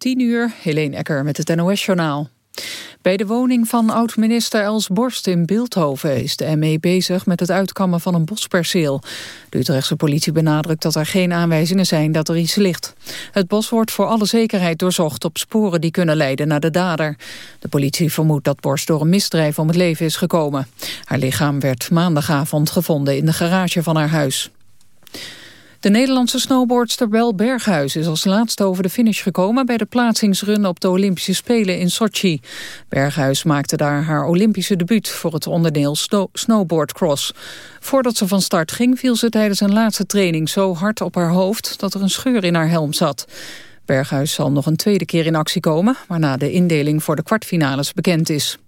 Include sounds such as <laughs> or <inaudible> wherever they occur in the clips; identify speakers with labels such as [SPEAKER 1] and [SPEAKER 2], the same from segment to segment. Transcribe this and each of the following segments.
[SPEAKER 1] 10 uur, Helene Ecker met het NOS-journaal. Bij de woning van oud-minister Els Borst in Beeldhoven... is de ME bezig met het uitkammen van een bosperceel. De Utrechtse politie benadrukt dat er geen aanwijzingen zijn dat er iets ligt. Het bos wordt voor alle zekerheid doorzocht op sporen die kunnen leiden naar de dader. De politie vermoedt dat Borst door een misdrijf om het leven is gekomen. Haar lichaam werd maandagavond gevonden in de garage van haar huis. De Nederlandse snowboardster Bel Berghuis is als laatste over de finish gekomen... bij de plaatsingsrun op de Olympische Spelen in Sochi. Berghuis maakte daar haar Olympische debuut voor het onderdeel snowboardcross. Voordat ze van start ging viel ze tijdens een laatste training zo hard op haar hoofd... dat er een scheur in haar helm zat. Berghuis zal nog een tweede keer in actie komen... waarna de indeling voor de kwartfinales bekend is.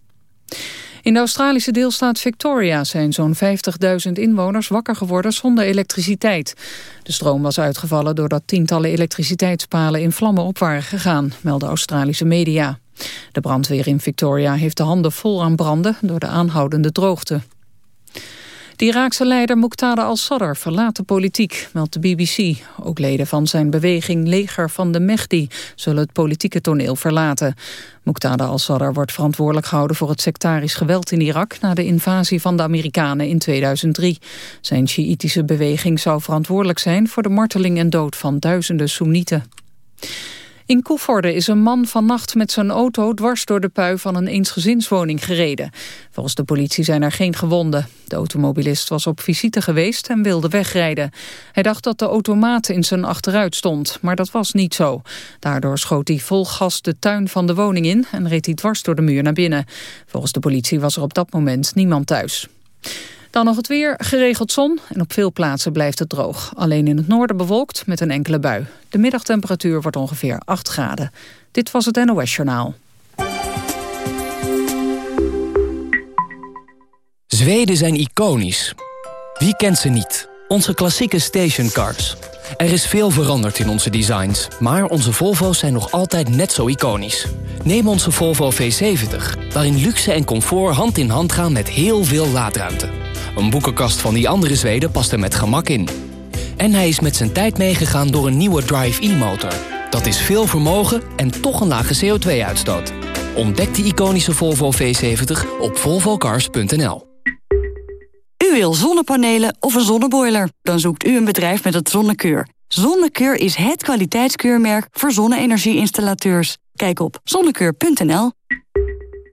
[SPEAKER 1] In de Australische deelstaat Victoria zijn zo'n 50.000 inwoners wakker geworden zonder elektriciteit. De stroom was uitgevallen doordat tientallen elektriciteitspalen in vlammen op waren gegaan, melden Australische media. De brandweer in Victoria heeft de handen vol aan branden door de aanhoudende droogte. De Iraakse leider Muqtada al-Sadr verlaat de politiek, meldt de BBC. Ook leden van zijn beweging Leger van de Mehdi zullen het politieke toneel verlaten. Muqtada al-Sadr wordt verantwoordelijk gehouden voor het sectarisch geweld in Irak... na de invasie van de Amerikanen in 2003. Zijn Sjiïtische beweging zou verantwoordelijk zijn voor de marteling en dood van duizenden Soenieten. In Koevoorde is een man vannacht met zijn auto dwars door de pui van een eensgezinswoning gereden. Volgens de politie zijn er geen gewonden. De automobilist was op visite geweest en wilde wegrijden. Hij dacht dat de automaat in zijn achteruit stond, maar dat was niet zo. Daardoor schoot hij vol gas de tuin van de woning in en reed hij dwars door de muur naar binnen. Volgens de politie was er op dat moment niemand thuis. Dan nog het weer, geregeld zon en op veel plaatsen blijft het droog. Alleen in het noorden bewolkt met een enkele bui. De middagtemperatuur wordt ongeveer 8 graden. Dit was het NOS Journaal.
[SPEAKER 2] Zweden zijn iconisch. Wie kent ze niet? Onze klassieke stationcars. Er is veel veranderd in onze designs, maar onze Volvo's zijn nog altijd net zo iconisch. Neem onze Volvo V70, waarin luxe en comfort hand in hand gaan met heel veel laadruimte. Een boekenkast van die andere Zweden past er met gemak in. En hij is met zijn tijd meegegaan door een nieuwe Drive-E-motor. Dat is veel vermogen en toch een lage CO2-uitstoot. Ontdek die iconische Volvo V70 op volvocars.nl.
[SPEAKER 3] U wil zonnepanelen of een zonneboiler? Dan zoekt u een bedrijf met het Zonnekeur. Zonnekeur is het kwaliteitskeurmerk voor zonne-energie-installateurs. Kijk op zonnekeur.nl.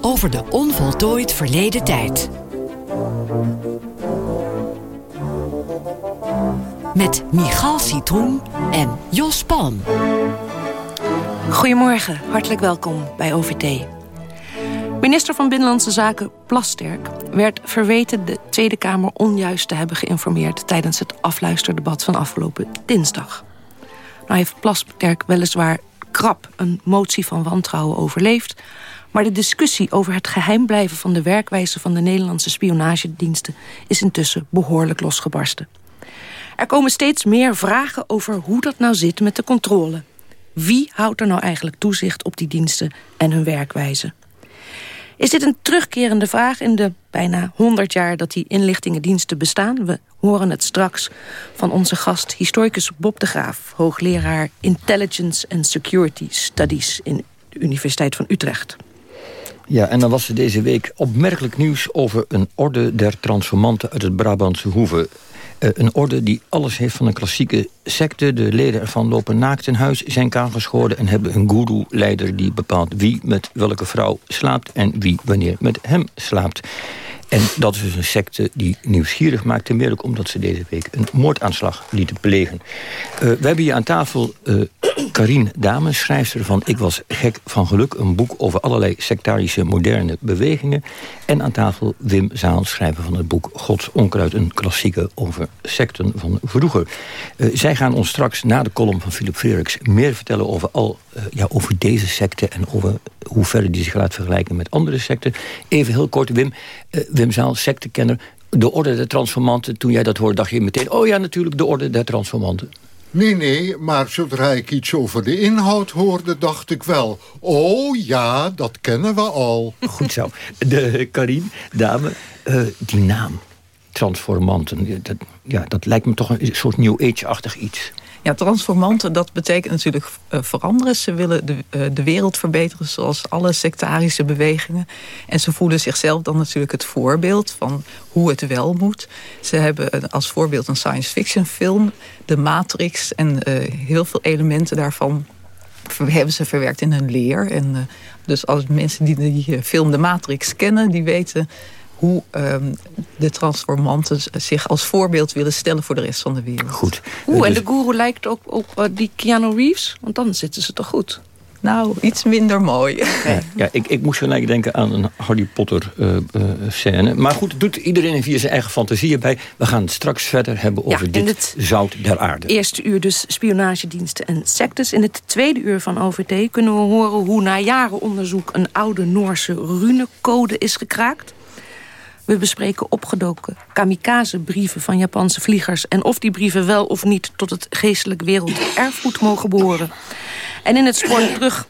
[SPEAKER 4] Over de onvoltooid verleden tijd. Met Michal Citroen en Jos Palm.
[SPEAKER 5] Goedemorgen, hartelijk welkom bij OVT. Minister van Binnenlandse Zaken Plasterk werd verweten de Tweede Kamer onjuist te hebben geïnformeerd tijdens het afluisterdebat van afgelopen dinsdag. Nou heeft Plasterk weliswaar krap een motie van wantrouwen overleefd, maar de discussie over het geheim blijven van de werkwijze van de Nederlandse spionagediensten is intussen behoorlijk losgebarsten. Er komen steeds meer vragen over hoe dat nou zit met de controle. Wie houdt er nou eigenlijk toezicht op die diensten en hun werkwijze? Is dit een terugkerende vraag in de bijna 100 jaar dat die inlichtingendiensten bestaan? We horen het straks van onze gast, historicus Bob de Graaf... hoogleraar Intelligence and Security Studies in de Universiteit van Utrecht.
[SPEAKER 6] Ja, en dan was er deze week opmerkelijk nieuws over een orde der transformanten uit het Brabantse Hoeve. Uh, een orde die alles heeft van een klassieke secte. De leden ervan lopen naakt in huis, zijn geschoren... en hebben een guru-leider die bepaalt wie met welke vrouw slaapt... en wie wanneer met hem slaapt. En dat is dus een secte die nieuwsgierig maakt... ook omdat ze deze week een moordaanslag lieten plegen. Uh, we hebben hier aan tafel uh, Karine Dame, schrijfster van Ik was gek van geluk... een boek over allerlei sectarische moderne bewegingen. En aan tafel Wim Zaal, schrijver van het boek Gods Onkruid... een klassieke over secten van vroeger. Uh, zij gaan ons straks na de column van Philip Freriks... meer vertellen over, al, ja, over deze secte... en over hoe ver die zich laat vergelijken met andere secten. Even heel kort, Wim. Wim Zaal, sectekenner. De orde der transformanten, toen jij dat hoorde, dacht je meteen... oh ja, natuurlijk, de orde der transformanten.
[SPEAKER 7] Nee, nee, maar zodra ik iets over de inhoud hoorde, dacht ik wel... oh ja, dat kennen we al.
[SPEAKER 6] Goed zo. De Karin, dame, uh, die naam, transformanten... Dat, ja, dat lijkt me toch een soort New Age-achtig iets.
[SPEAKER 8] Ja, transformanten, dat betekent natuurlijk uh, veranderen. Ze willen de, uh, de wereld verbeteren, zoals alle sectarische bewegingen. En ze voelen zichzelf dan natuurlijk het voorbeeld van hoe het wel moet. Ze hebben als voorbeeld een science fiction film, de Matrix... en uh, heel veel elementen daarvan hebben ze verwerkt in hun leer. En, dus als mensen die die film De Matrix kennen, die weten hoe um, de transformanten zich als voorbeeld willen stellen voor de rest van de wereld.
[SPEAKER 6] Goed.
[SPEAKER 5] Oeh, en dus- de guru lijkt ook op uh, die Keanu Reeves, want dan zitten ze toch goed.
[SPEAKER 8] Nou, iets minder mooi.
[SPEAKER 6] Ja, ja ik, ik moest gelijk denken aan een Harry Potter uh, uh, scène. Maar goed, doet iedereen via zijn eigen fantasieën bij. We gaan het straks verder hebben over ja, dit het zout der aarde.
[SPEAKER 5] Eerste uur dus spionagediensten en sectes. In het tweede uur van OVT kunnen we horen hoe na jaren onderzoek... een oude Noorse runecode is gekraakt. We bespreken opgedoken kamikaze-brieven van Japanse vliegers... en of die brieven wel of niet tot het geestelijk werelderfgoed mogen behoren. En in het spoor terug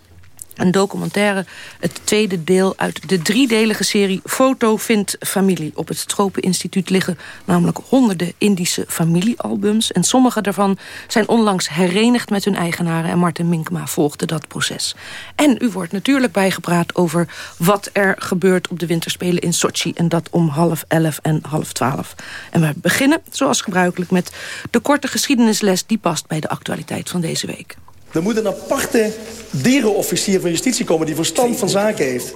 [SPEAKER 5] een documentaire, het tweede deel uit de driedelige serie Foto vindt familie. Op het Tropeninstituut liggen namelijk honderden Indische familiealbums. En sommige daarvan zijn onlangs herenigd met hun eigenaren. En Martin Minkema volgde dat proces. En u wordt natuurlijk bijgepraat over wat er gebeurt op de winterspelen in Sochi. En dat om half elf en half twaalf. En we beginnen, zoals gebruikelijk, met de korte geschiedenisles... die past bij de actualiteit van deze week.
[SPEAKER 9] Er moet een aparte dierenofficier van justitie komen... die verstand van zaken heeft.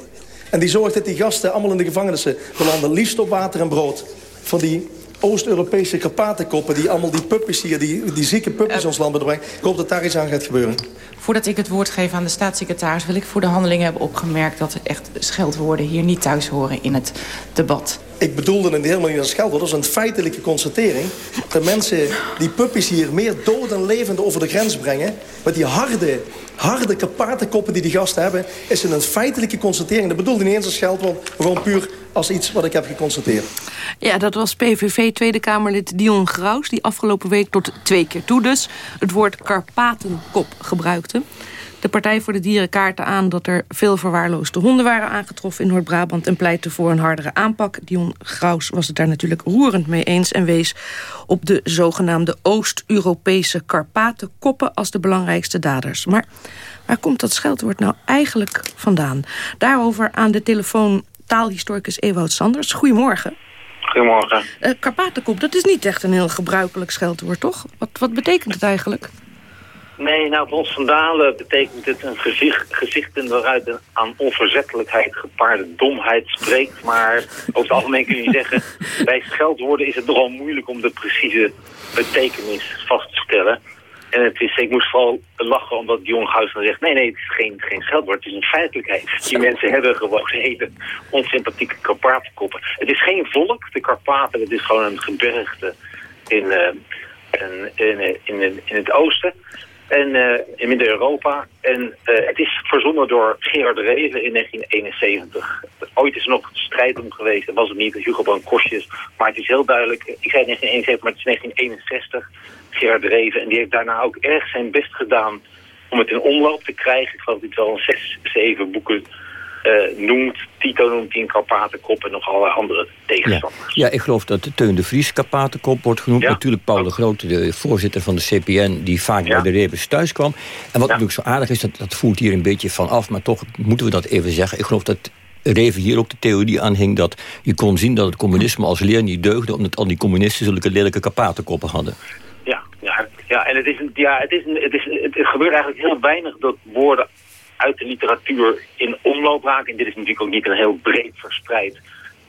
[SPEAKER 9] En die zorgt dat die gasten allemaal in de gevangenissen belanden. Liefst op water en brood. Van die Oost-Europese karpatenkoppen... die allemaal die puppies hier, die, die zieke puppies uh, ons land bedreigen. Ik hoop dat daar iets aan gaat gebeuren.
[SPEAKER 10] Voordat ik het woord geef aan de staatssecretaris... wil ik voor de handelingen hebben opgemerkt... dat echt scheldwoorden hier niet thuis horen in het debat.
[SPEAKER 9] Ik bedoelde het helemaal niet als scheldwoord. Dat is een feitelijke constatering. Dat mensen die puppies hier meer dood en levend over de grens brengen... met die harde, harde kapatenkoppen die die gasten hebben... is een feitelijke constatering. Dat bedoelde niet eens als scheldwoord, maar gewoon puur als iets wat ik heb geconstateerd.
[SPEAKER 5] Ja, dat was PVV Tweede Kamerlid Dion Graus... die afgelopen week tot twee keer toe dus het woord karpatenkop gebruikte. De Partij voor de Dieren kaartte aan dat er veel verwaarloosde honden waren aangetroffen in Noord-Brabant en pleitte voor een hardere aanpak. Dion Graus was het daar natuurlijk roerend mee eens en wees op de zogenaamde Oost-Europese Karpatenkoppen als de belangrijkste daders. Maar waar komt dat scheldwoord nou eigenlijk vandaan? Daarover aan de telefoon taalhistoricus Ewout Sanders. Goedemorgen.
[SPEAKER 11] Goedemorgen.
[SPEAKER 5] Uh, Karpatenkop, dat is niet echt een heel gebruikelijk scheldwoord, toch? Wat, wat betekent het eigenlijk?
[SPEAKER 11] Nee, nou, voor ons vandalen betekent het een gezicht, gezichten waaruit een aan onverzettelijkheid gepaarde domheid spreekt. Maar over het algemeen kun je zeggen, <laughs> bij scheldwoorden is het nogal moeilijk om de precieze betekenis vast te stellen. En het is, ik moest vooral lachen omdat Dion Huis dan zegt... nee, nee, het is geen, geen scheldwoord, het is een feitelijkheid. Die mensen hebben gewoon hele onsympathieke Karpatenkoppen. Het is geen volk, de Karpaten, het is gewoon een gebergte in, uh, in, in, in, in het oosten en uh, in Midden-Europa. En uh, het is verzonnen door Gerard Reven in 1971. Ooit is er nog strijd om geweest. Dat was het niet, Hugo van Kostjes. Maar het is heel duidelijk, ik zei 1971, maar het is 1961. Gerard Reven. En die heeft daarna ook erg zijn best gedaan om het in omloop te krijgen. Ik geloof dat hij wel zes, zeven boeken uh, noemt. Tito noemt hij een Karpatenkop en nog allerlei andere tegenstanders.
[SPEAKER 6] Ja, ja ik geloof dat Teun de Vries Karpatenkop wordt genoemd. Ja. Natuurlijk Paul de Grote, de voorzitter van de CPN... die vaak ja. bij de Rebus thuis kwam. En wat natuurlijk zo aardig is, dat, dat voelt hier een beetje van af... maar toch moeten we dat even zeggen. Ik geloof dat Reven hier ook de theorie aanhing... dat je kon zien dat het communisme als leer niet deugde... omdat al die communisten zulke lelijke Karpatenkoppen hadden.
[SPEAKER 11] Ja, ja, ja en het, is een, ja, het, is een, het, is, het gebeurt eigenlijk heel weinig dat woorden uit de literatuur in omloop raken. En dit is natuurlijk ook niet een heel breed verspreid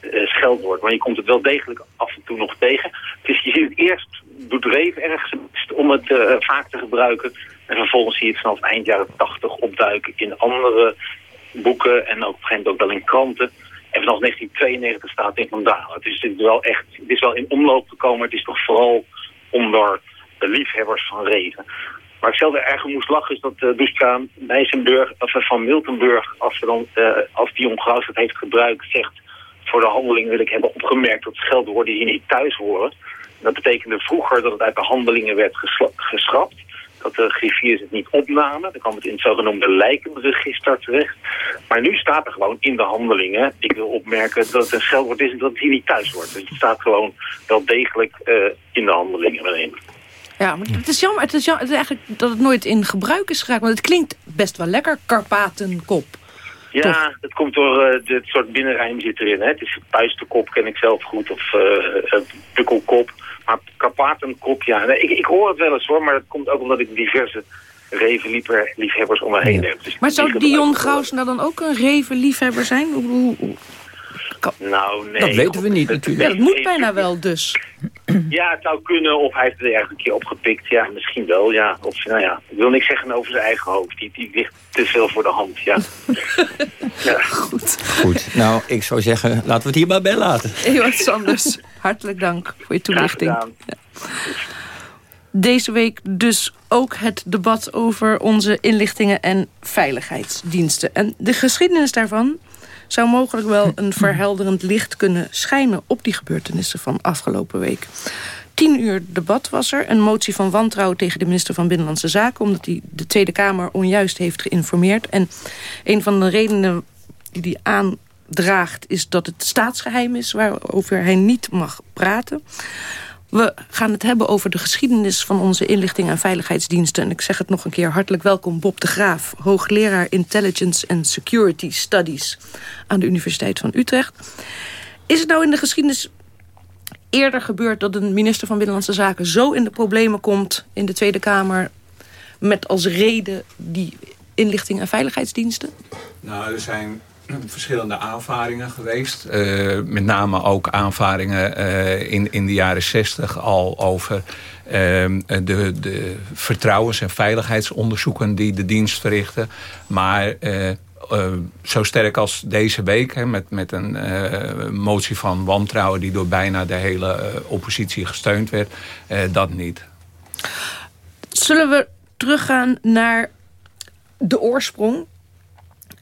[SPEAKER 11] uh, scheldwoord. Maar je komt het wel degelijk af en toe nog tegen. Dus je ziet het eerst bedreven ergens om het uh, vaak te gebruiken. En vervolgens zie je het vanaf eind jaren 80 opduiken in andere boeken en ook op een gegeven moment ook wel in kranten. En vanaf 1992 staat in vandalen. Het is, wel echt, het is wel in omloop gekomen. Het is toch vooral onder de liefhebbers van reven. Waar ik zelf erg moest lachen is dat uh, Duska Nijsenburg, of van Miltenburg, als, dan, uh, als die Graus het heeft gebruikt, zegt voor de handeling wil ik hebben opgemerkt dat scheldwoorden hier niet thuis horen. Dat betekende vroeger dat het uit de handelingen werd geschrapt. Dat de griffiers het niet opnamen. Dan kwam het in het zogenoemde lijkenregister terecht. Maar nu staat er gewoon in de handelingen. Ik wil opmerken dat het een scheldwoord is en dat het hier niet thuis wordt. Het staat gewoon wel degelijk uh, in de handelingen.
[SPEAKER 5] Ja, maar het is jammer, het is jammer het is eigenlijk dat het nooit in gebruik is geraakt. Want het klinkt best wel lekker, Karpatenkop.
[SPEAKER 11] Ja, het komt door uh, dit soort binnenrijm zit erin. Hè. Het is puistenkop, ken ik zelf goed, of uh, pukkelkop. Maar Karpatenkop, ja. Nee, ik, ik hoor het wel eens hoor, maar dat komt ook omdat ik diverse revenliefhebbers om me heen heb. Dus
[SPEAKER 5] maar zou Dion Graus nou dan ook een revenliefhebber zijn? Hoe, hoe,
[SPEAKER 11] nou, nee.
[SPEAKER 6] Dat weten we niet natuurlijk.
[SPEAKER 5] Ja, dat moet bijna wel dus. <clears throat>
[SPEAKER 11] Ja, het zou kunnen. Of hij heeft het ergens een keer opgepikt. Ja, misschien wel. Ja. Of, nou ja, ik wil niks zeggen over zijn eigen hoofd. Die, die ligt te veel voor de hand. Ja. <laughs>
[SPEAKER 5] ja. Goed.
[SPEAKER 6] Goed. Nou, ik zou zeggen, laten we het hierbij bij laten.
[SPEAKER 5] Ewart Sanders, hartelijk dank voor je toelichting. Ja. Deze week dus ook het debat over onze inlichtingen en veiligheidsdiensten. En de geschiedenis daarvan zou mogelijk wel een verhelderend licht kunnen schijnen... op die gebeurtenissen van afgelopen week. Tien uur debat was er. Een motie van wantrouwen tegen de minister van Binnenlandse Zaken... omdat hij de Tweede Kamer onjuist heeft geïnformeerd. En een van de redenen die hij aandraagt... is dat het staatsgeheim is waarover hij niet mag praten. We gaan het hebben over de geschiedenis van onze inlichting en veiligheidsdiensten. En ik zeg het nog een keer hartelijk welkom Bob de Graaf... hoogleraar Intelligence and Security Studies aan de Universiteit van Utrecht. Is het nou in de geschiedenis eerder gebeurd... dat een minister van Binnenlandse Zaken zo in de problemen komt... in de Tweede Kamer met als reden die inlichting en veiligheidsdiensten?
[SPEAKER 12] Nou, er zijn verschillende aanvaringen geweest. Uh, met name ook aanvaringen uh, in, in de jaren zestig al over uh, de, de vertrouwens- en veiligheidsonderzoeken die de dienst verrichten. Maar zo sterk als deze week, hè, met, met een motie van wantrouwen die door bijna de hele oppositie gesteund werd, dat niet.
[SPEAKER 5] Zullen we teruggaan naar de oorsprong?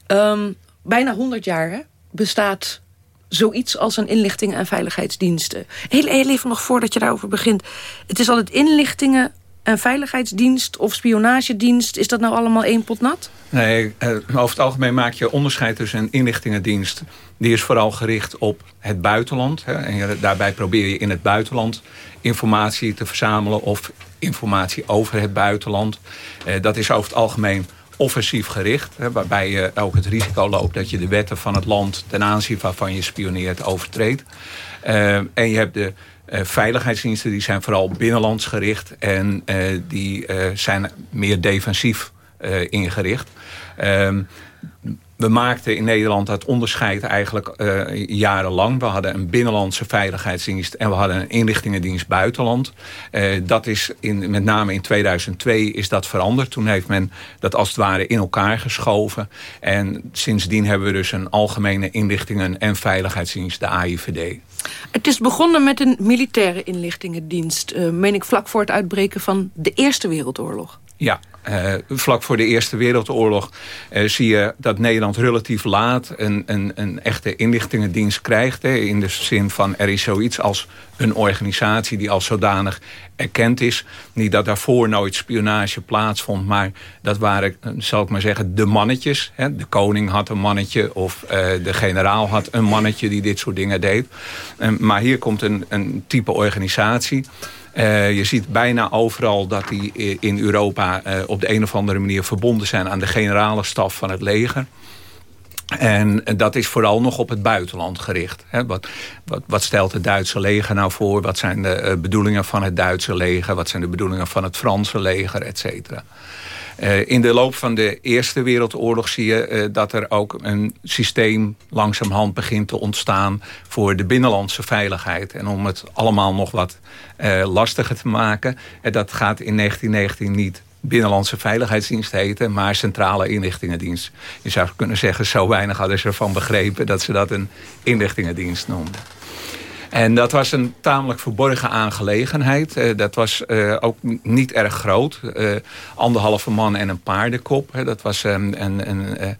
[SPEAKER 5] Um, bijna 100 jaar hè, bestaat zoiets als een inlichtingen- en veiligheidsdiensten. Heel, even nog voordat je daarover begint. Het is altijd inlichtingen en veiligheidsdienst of spionagedienst. Is dat nou allemaal één pot nat?
[SPEAKER 12] Nee, eh, over het algemeen maak je onderscheid tussen een inlichtingendienst. Die is vooral gericht op het buitenland. Hè, en daarbij probeer je in het buitenland informatie te verzamelen... of informatie over het buitenland. Eh, dat is over het algemeen offensief gericht. Hè, waarbij je ook het risico loopt dat je de wetten van het land... ten aanzien waarvan je spioneert overtreedt. Uh, en je hebt de uh, veiligheidsdiensten, die zijn vooral binnenlands gericht. En uh, die zijn meer defensief ingericht. Ehm, we maakten in Nederland het onderscheid eigenlijk uh, jarenlang. We hadden een binnenlandse veiligheidsdienst en we hadden een inlichtingendienst buitenland. Uh, dat is in, met name in 2002 is dat veranderd. Toen heeft men dat als het ware in elkaar geschoven. En sindsdien hebben we dus een algemene inlichtingen- en veiligheidsdienst, de AIVD.
[SPEAKER 5] Het is begonnen met een militaire inlichtingendienst. Uh, meen ik vlak voor het uitbreken van de Eerste Wereldoorlog.
[SPEAKER 12] Ja, uh, vlak voor de Eerste Wereldoorlog uh, zie je dat Nederland relatief laat een, een, een echte inlichtingendienst krijgt. Hè, in de zin van er is zoiets als een organisatie die als zodanig erkend is. Niet dat daarvoor nooit spionage plaatsvond, maar dat waren, zal ik maar zeggen, de mannetjes. Hè. De koning had een mannetje of de generaal had een mannetje die dit soort dingen deed. maar hier komt een, een type organisatie uh, je ziet bijna overal dat die in Europa uh, op de een of andere manier verbonden zijn aan de generale staf van het leger. En dat is vooral nog op het buitenland gericht. Wat, wat, wat, stelt het Duitse leger nou voor? Wat zijn de bedoelingen van het Duitse leger? Wat zijn de bedoelingen van het Franse leger, et cetera? In de loop van de Eerste Wereldoorlog zie je dat er ook een systeem langzamerhand begint te ontstaan voor de binnenlandse veiligheid. En om het allemaal nog wat lastiger te maken, dat gaat in 1919 niet Binnenlandse Veiligheidsdienst heten, maar Centrale Inlichtingendienst. Je zou kunnen zeggen, zo weinig hadden ze ervan begrepen dat ze dat een inlichtingendienst noemden. En dat was een tamelijk verborgen aangelegenheid. Uh, dat was uh, ook niet erg groot. Uh, anderhalve man en een paardenkop. dat was een, een, een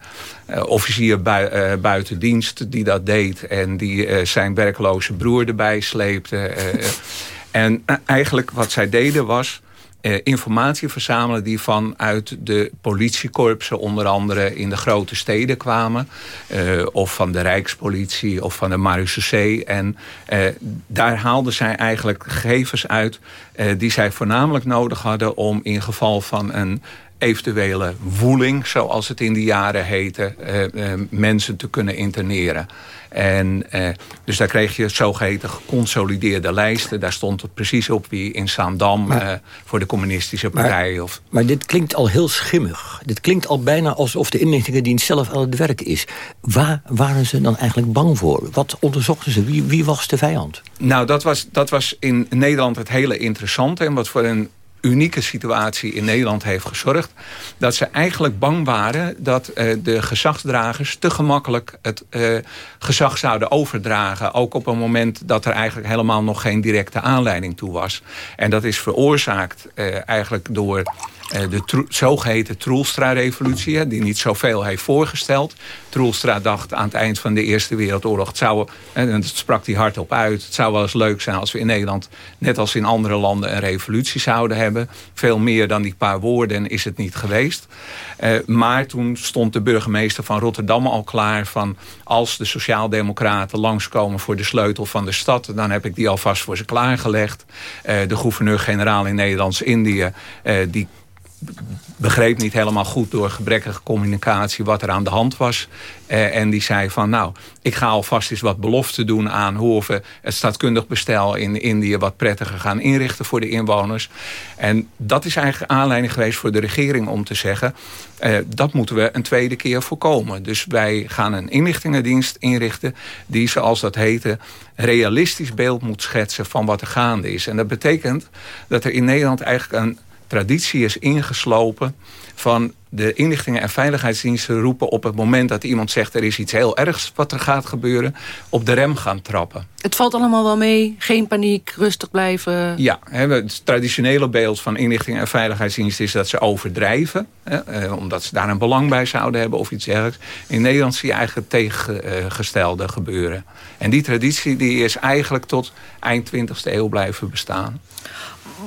[SPEAKER 12] officier bui, buiten dienst die dat deed. En die zijn werkloze broer erbij sleepte. <laughs> en eigenlijk wat zij deden was eh, informatie verzamelen die vanuit de politiekorpsen onder andere in de grote steden kwamen. Eh, of van de Rijkspolitie of van de Marechaussee. En eh, daar haalden zij eigenlijk gegevens uit die zij voornamelijk nodig hadden om in geval van een eventuele woeling, zoals het in die jaren heette, eh, eh, mensen te kunnen interneren. En eh, dus daar kreeg je zogeheten geconsolideerde lijsten. Daar stond het precies op wie in Zaandam eh, voor de communistische partij.
[SPEAKER 6] Maar,
[SPEAKER 12] of...
[SPEAKER 6] maar dit klinkt al heel schimmig. Dit klinkt al bijna alsof de inlichtingendienst zelf aan het werk is. Waar waren ze dan eigenlijk bang voor? Wat onderzochten ze? Wie, wie was de vijand?
[SPEAKER 12] Nou, dat was, dat was in Nederland het hele interessante. En wat voor een unieke situatie in Nederland heeft gezorgd... dat ze eigenlijk bang waren dat uh, de gezagsdragers te gemakkelijk het uh, gezag zouden overdragen. Ook op een moment dat er eigenlijk helemaal nog geen directe aanleiding toe was. En dat is veroorzaakt uh, eigenlijk door eh, de zogeheten Troelstra-revolutie... die niet zoveel heeft voorgesteld. Troelstra dacht aan het eind van de Eerste Wereldoorlog... Het zou, en dat sprak hij hardop uit... het zou wel eens leuk zijn als we in Nederland... net als in andere landen een revolutie zouden hebben. Veel meer dan die paar woorden is het niet geweest. Uh, maar toen stond de burgemeester van Rotterdam al klaar... van als de sociaaldemocraten langskomen voor de sleutel van de stad... dan heb ik die alvast voor ze klaargelegd. Uh, de gouverneur-generaal in Nederlands-Indië... Die begreep niet helemaal goed door gebrekkige communicatie wat er aan de hand was. Eh, en die zei van nou, ik ga alvast eens wat belofte doen aan hoe we het staatkundig bestel in Indië wat prettiger gaan inrichten voor de inwoners. En dat is eigenlijk aanleiding geweest voor de regering om te zeggen, eh, dat moeten we een tweede keer voorkomen. Dus wij gaan een inlichtingendienst inrichten die zoals dat heette realistisch beeld moet schetsen van wat er gaande is. En dat betekent dat er in Nederland eigenlijk een traditie is ingeslopen van de inlichtingen en veiligheidsdiensten roepen op het moment dat iemand zegt er is iets heel ergs wat er gaat gebeuren, op de rem gaan trappen.
[SPEAKER 5] Het valt allemaal wel mee, geen paniek, rustig blijven.
[SPEAKER 12] Ja, het traditionele beeld van inlichtingen en veiligheidsdiensten is dat ze overdrijven, eh, omdat ze daar een belang bij zouden hebben of iets dergelijks. In Nederland zie je eigenlijk het tegengestelde gebeuren. En die traditie die is eigenlijk tot eind 20e eeuw blijven bestaan.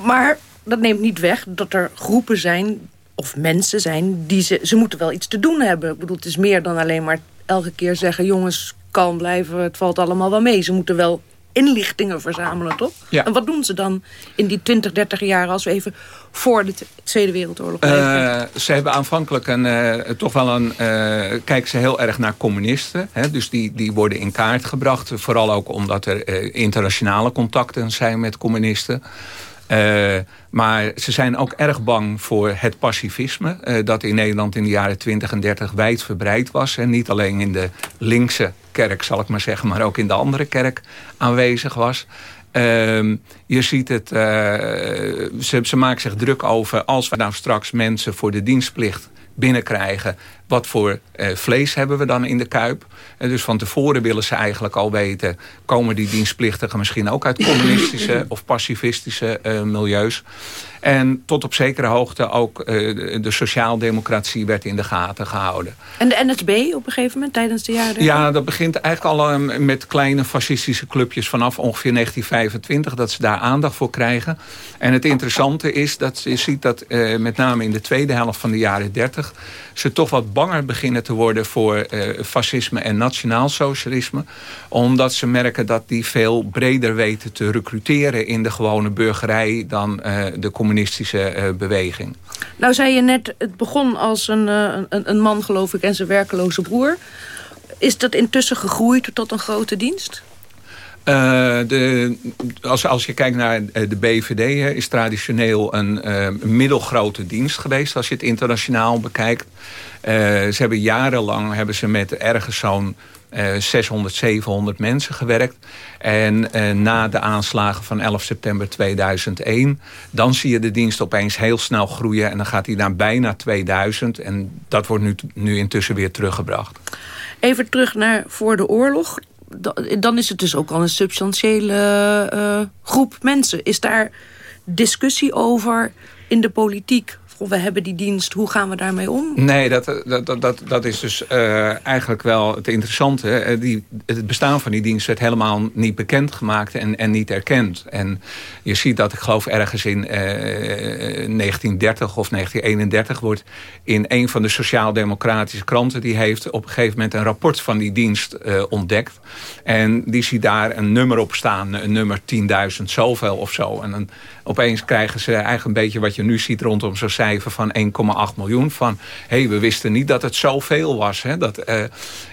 [SPEAKER 5] Maar dat neemt niet weg dat er groepen zijn of mensen zijn die ze, ze moeten wel iets te doen hebben. Ik bedoel, het is meer dan alleen maar elke keer zeggen... jongens, kalm blijven, het valt allemaal wel mee. Ze moeten wel inlichtingen verzamelen, toch? Ja. En wat doen ze dan in die 20, 30 jaar... als we even voor de Tweede Wereldoorlog
[SPEAKER 12] uh, ze hebben aanvankelijk een, uh, toch wel een... Uh, kijken ze heel erg naar communisten. Hè? Dus die, die worden in kaart gebracht. Vooral ook omdat er internationale contacten zijn met communisten. Uh, maar ze zijn ook erg bang voor het pacifisme... Uh, dat in Nederland in de jaren 20 en 30 wijdverbreid was. En niet alleen in de linkse kerk, zal ik maar zeggen... maar ook in de andere kerk aanwezig was. Uh, je ziet het, uh, ze, ze maken zich druk over... als we nou straks mensen voor de dienstplicht binnenkrijgen... wat voor uh, vlees hebben we dan in de kuip. En dus van tevoren willen ze eigenlijk al weten... komen die dienstplichtigen misschien ook uit communistische of pacifistische uh, milieus. En tot op zekere hoogte ook uh, de, de sociaaldemocratie werd in de gaten gehouden.
[SPEAKER 5] En de NSB op een gegeven moment tijdens de jaren?
[SPEAKER 12] Ja, dat begint eigenlijk al met kleine fascistische clubjes vanaf ongeveer 1925... dat ze daar aandacht voor krijgen. En het interessante is dat je ziet dat uh, met name in de tweede helft van de jaren 30... ze toch wat banger beginnen te worden voor uh, fascisme en nationaal socialisme. Omdat ze merken dat die veel breder weten te recruteren in de gewone burgerij dan uh, de communistische uh, beweging.
[SPEAKER 5] Nou zei je net, het begon als een, een, een man geloof ik en zijn werkeloze broer. Is dat intussen gegroeid tot een grote dienst?
[SPEAKER 12] Uh, de, als, als je kijkt naar de BVD, is traditioneel een uh, middelgrote dienst geweest als je het internationaal bekijkt. Uh, ze hebben jarenlang hebben ze met ergens zo'n 600, 700 mensen gewerkt. En na de aanslagen van 11 september 2001... dan zie je de dienst opeens heel snel groeien... en dan gaat hij naar bijna 2000. En dat wordt nu, nu intussen weer teruggebracht.
[SPEAKER 5] Even terug naar voor de oorlog dan is het dus ook al een substantiële uh, groep mensen. Is daar discussie over in de politiek? We hebben die dienst, hoe gaan we daarmee om?
[SPEAKER 12] Nee, dat, dat, dat, dat is dus uh, eigenlijk wel het interessante. Uh, die, het bestaan van die dienst werd helemaal niet bekendgemaakt en, en niet erkend. En je ziet dat, ik geloof ergens in uh, 1930 of 1931... wordt in een van de sociaal-democratische kranten... die heeft op een gegeven moment een rapport van die dienst ontdekt. En die ziet daar een nummer op staan, een nummer 10.000 zoveel of zo. En dan opeens krijgen ze eigenlijk een beetje wat je nu ziet rondom zo'n van 1,8 miljoen. Van, hé, hey, we wisten niet dat het zoveel was. Hè? Dat, uh,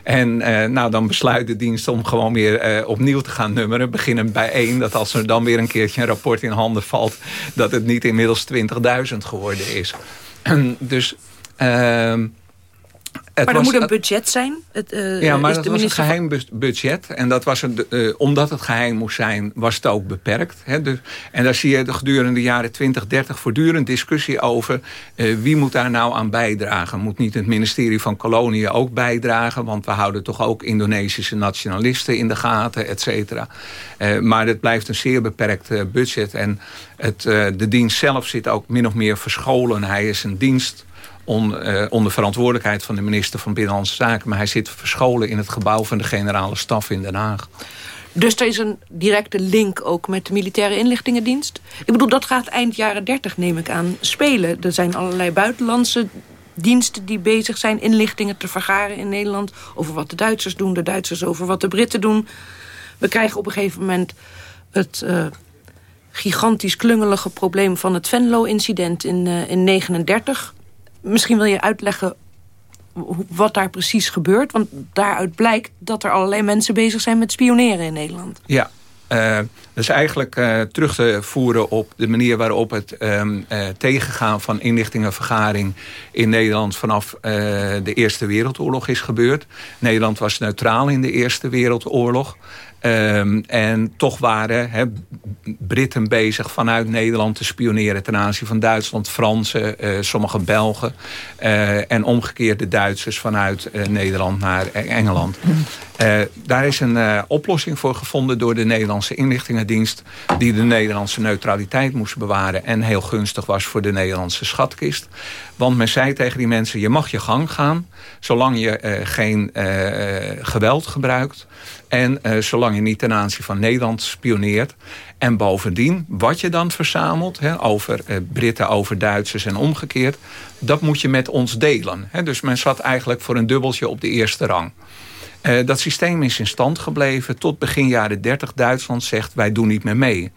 [SPEAKER 12] en uh, nou, dan besluit de dienst om gewoon weer uh, opnieuw te gaan nummeren. Beginnen bij 1, dat als er dan weer een keertje een rapport in handen valt... dat het niet inmiddels 20.000 geworden is. <clears throat> dus... Ehm,
[SPEAKER 5] het maar er moet een budget zijn. Het,
[SPEAKER 12] uh, ja, maar dat was een geheim budget. En dat was een, uh, omdat het geheim moest zijn, was het ook beperkt. Hè? Dus, en daar zie je de gedurende de jaren 20, 30 voortdurend discussie over... Uh, wie moet daar nou aan bijdragen? Moet niet het ministerie van Koloniën ook bijdragen? Want we houden toch ook Indonesische nationalisten in de gaten, et cetera. maar het blijft een zeer beperkt budget. En het, de dienst zelf zit ook min of meer verscholen. Hij is een dienst uh, onder verantwoordelijkheid van de minister van Binnenlandse Zaken. Maar hij zit verscholen in het gebouw van de generale staf in Den Haag.
[SPEAKER 5] Dus er is een directe link ook met de militaire inlichtingendienst? Ik bedoel, dat gaat eind jaren 30, neem ik aan, spelen. Er zijn allerlei buitenlandse diensten die bezig zijn inlichtingen te vergaren in Nederland... over wat de Duitsers doen, de Duitsers over wat de Britten doen. We krijgen op een gegeven moment het uh, gigantisch klungelige probleem... van het Venlo-incident in 1939. Uh, misschien wil je uitleggen wat daar precies gebeurt. Want daaruit blijkt dat er allerlei mensen bezig zijn met spioneren in Nederland.
[SPEAKER 12] Ja, uh, dat is eigenlijk uh, terug te voeren op de manier waarop het um, uh, tegengaan van inlichtingenvergaring in Nederland vanaf de Eerste Wereldoorlog is gebeurd. Nederland was neutraal in de Eerste Wereldoorlog. Um, en toch waren he, Britten bezig vanuit Nederland te spioneren ten aanzien van Duitsland, Fransen, uh, sommige Belgen. Uh, en omgekeerd de Duitsers vanuit uh, Nederland naar Engeland. daar is een oplossing voor gevonden door de Nederlandse inlichtingendienst... die de Nederlandse neutraliteit moest bewaren... en heel gunstig was voor de Nederlandse schatkist. Want men zei tegen die mensen, je mag je gang gaan... zolang je geen geweld gebruikt... En uh, zolang je niet ten aanzien van Nederland spioneert. En bovendien, wat je dan verzamelt over uh, Britten, over Duitsers en omgekeerd... dat moet je met ons delen. Dus men zat eigenlijk voor een dubbeltje op de eerste rang. Uh, dat systeem is in stand gebleven tot begin jaren 30. Duitsland zegt, wij doen niet meer mee.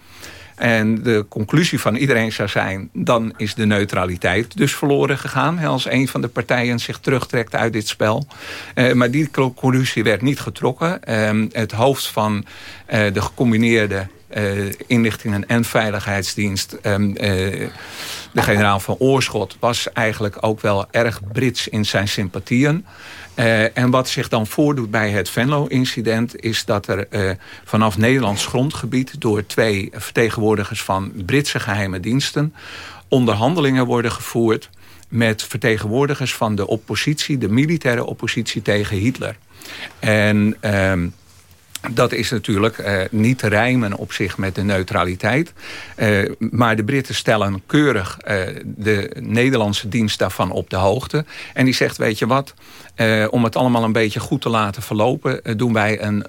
[SPEAKER 12] En de conclusie van iedereen zou zijn... dan is de neutraliteit dus verloren gegaan... als een van de partijen zich terugtrekt uit dit spel. Uh, maar die conclusie werd niet getrokken. Uh, het hoofd van uh, de gecombineerde uh, inlichtingen- en veiligheidsdienst... Um, de generaal van Oorschot was eigenlijk ook wel erg Brits in zijn sympathieën. Uh, en wat zich dan voordoet bij het Venlo-incident... is dat er uh, vanaf Nederlands grondgebied... door twee vertegenwoordigers van Britse geheime diensten... onderhandelingen worden gevoerd met vertegenwoordigers van de oppositie... de militaire oppositie tegen Hitler. En... Uh, dat is natuurlijk uh, niet te rijmen op zich met de neutraliteit. Uh, maar de Britten stellen keurig uh, de Nederlandse dienst daarvan op de hoogte. En die zegt, weet je wat, om het allemaal een beetje goed te laten verlopen... doen wij een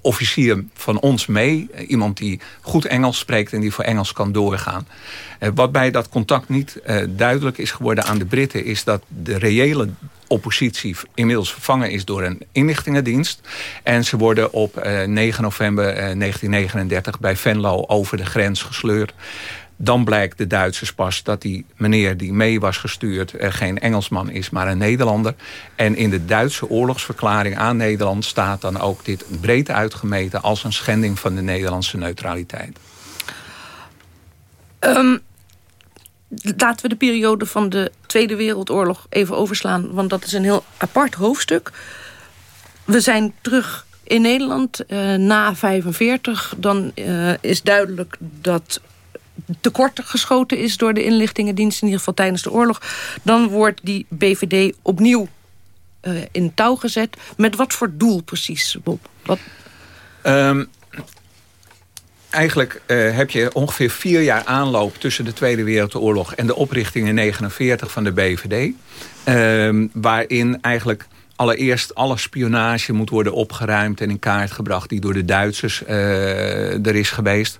[SPEAKER 12] officier van ons mee. iemand die goed Engels spreekt en die voor Engels kan doorgaan. wat bij dat contact niet duidelijk is geworden aan de Britten... is dat de reële oppositie inmiddels vervangen is door een inlichtingendienst. En ze worden op 9 eh, november 1939 eh, bij Venlo over de grens gesleurd. Dan blijkt de Duitsers pas dat die meneer die mee was gestuurd... geen Engelsman is, maar een Nederlander. En in de Duitse oorlogsverklaring aan Nederland... staat dan ook dit breed uitgemeten... als een schending van de Nederlandse neutraliteit.
[SPEAKER 5] Um, laten we de periode van de Tweede Wereldoorlog even overslaan... want dat is een heel apart hoofdstuk. We zijn terug in Nederland uh, na 45. Dan uh, is duidelijk dat tekort geschoten is door de inlichtingendienst... in ieder geval tijdens de oorlog. Dan wordt die BVD opnieuw uh, in touw gezet. Met wat voor doel precies, Bob? Wat...
[SPEAKER 12] Um, eigenlijk uh, heb je ongeveer vier jaar aanloop... tussen de Tweede Wereldoorlog en de oprichting in 49 van de BVD. Uh, waarin eigenlijk allereerst alle spionage moet worden opgeruimd en in kaart gebracht... die door de Duitsers uh, er is geweest.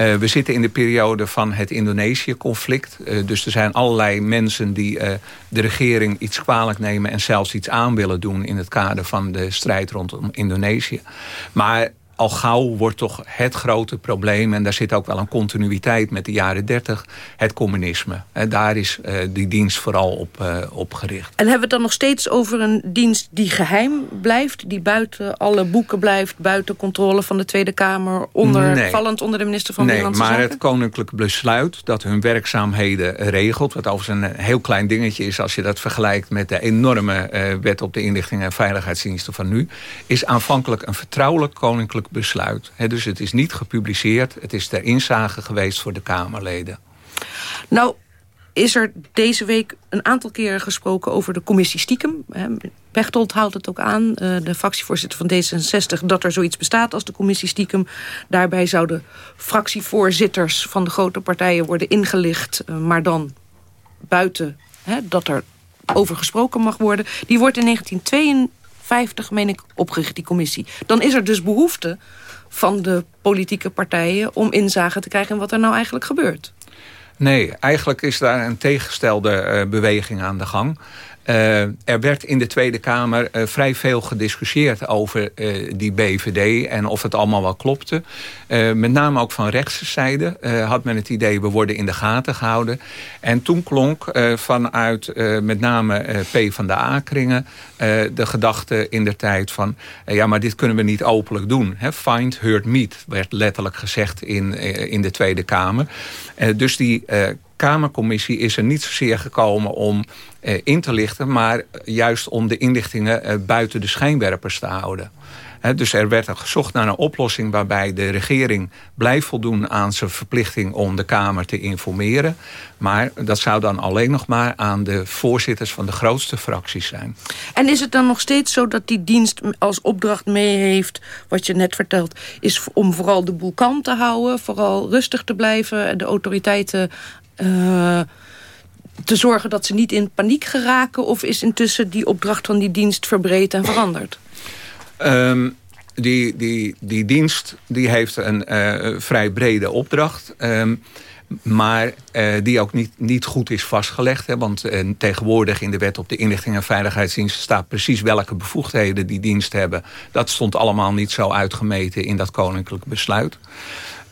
[SPEAKER 12] Uh, we zitten in de periode van het Indonesië-conflict. Dus er zijn allerlei mensen die de regering iets kwalijk nemen... en zelfs iets aan willen doen in het kader van de strijd rondom Indonesië. Maar al gauw wordt toch het grote probleem... en daar zit ook wel een continuïteit met de jaren 30... het communisme. En daar is uh, die dienst vooral op, uh, op gericht.
[SPEAKER 5] En hebben we het dan nog steeds over een dienst die geheim blijft... die buiten alle boeken blijft, buiten controle van de Tweede Kamer... Onder, nee. vallend onder de minister van
[SPEAKER 12] nee,
[SPEAKER 5] Binnenlandse
[SPEAKER 12] maar
[SPEAKER 5] Zaken?
[SPEAKER 12] het koninklijk besluit dat hun werkzaamheden regelt... wat overigens een heel klein dingetje is... als je dat vergelijkt met de enorme uh, wet op de inlichting... en veiligheidsdiensten van nu... is aanvankelijk een vertrouwelijk koninklijk besluit. Dus het is niet gepubliceerd. Het is ter inzage geweest voor de Kamerleden.
[SPEAKER 5] Nou, is er deze week een aantal keren gesproken over de commissie stiekem. Pechtold houdt het ook aan, de fractievoorzitter van D66... dat er zoiets bestaat als de commissie stiekem. Daarbij zouden fractievoorzitters van de grote partijen worden ingelicht... maar dan buiten hè, dat er over gesproken mag worden. Die wordt in 1952 50, meen ik, opgericht, die commissie. Dan is er dus behoefte van de politieke partijen... om inzage te krijgen in wat er nou eigenlijk gebeurt.
[SPEAKER 12] Nee, eigenlijk is daar een tegengestelde uh, beweging aan de gang. Uh, er werd in de Tweede Kamer uh, vrij veel gediscussieerd over uh, die BVD en of het allemaal wel klopte. met name ook van rechtse zijde had men het idee we worden in de gaten gehouden. En toen klonk vanuit met name P van de Akeringen de gedachte in de tijd van ja maar dit kunnen we niet openlijk doen. Hè? Find, heard, meet werd letterlijk gezegd in, in de Tweede Kamer. dus die Kamercommissie is er niet zozeer gekomen om eh, in te lichten... maar juist om de inlichtingen eh, buiten de schijnwerpers te houden. Dus er werd gezocht naar een oplossing waarbij de regering blijft voldoen aan zijn verplichting om de Kamer te informeren. Maar dat zou dan alleen nog maar aan de voorzitters van de grootste fracties zijn.
[SPEAKER 5] En is het dan nog steeds zo dat die dienst als opdracht mee heeft, wat je net vertelt, is om vooral de boel kalm te houden, vooral rustig te blijven, de autoriteiten uh, te zorgen dat ze niet in paniek geraken? Of is intussen die opdracht van die dienst verbreed en veranderd?
[SPEAKER 12] Um, die, die, die dienst die heeft een uh, vrij brede opdracht. Um, maar uh, die ook niet, niet goed is vastgelegd. Hè, want tegenwoordig in de wet op de inlichting en veiligheidsdienst... staat precies welke bevoegdheden die dienst hebben. Dat stond allemaal niet zo uitgemeten in dat koninklijk besluit.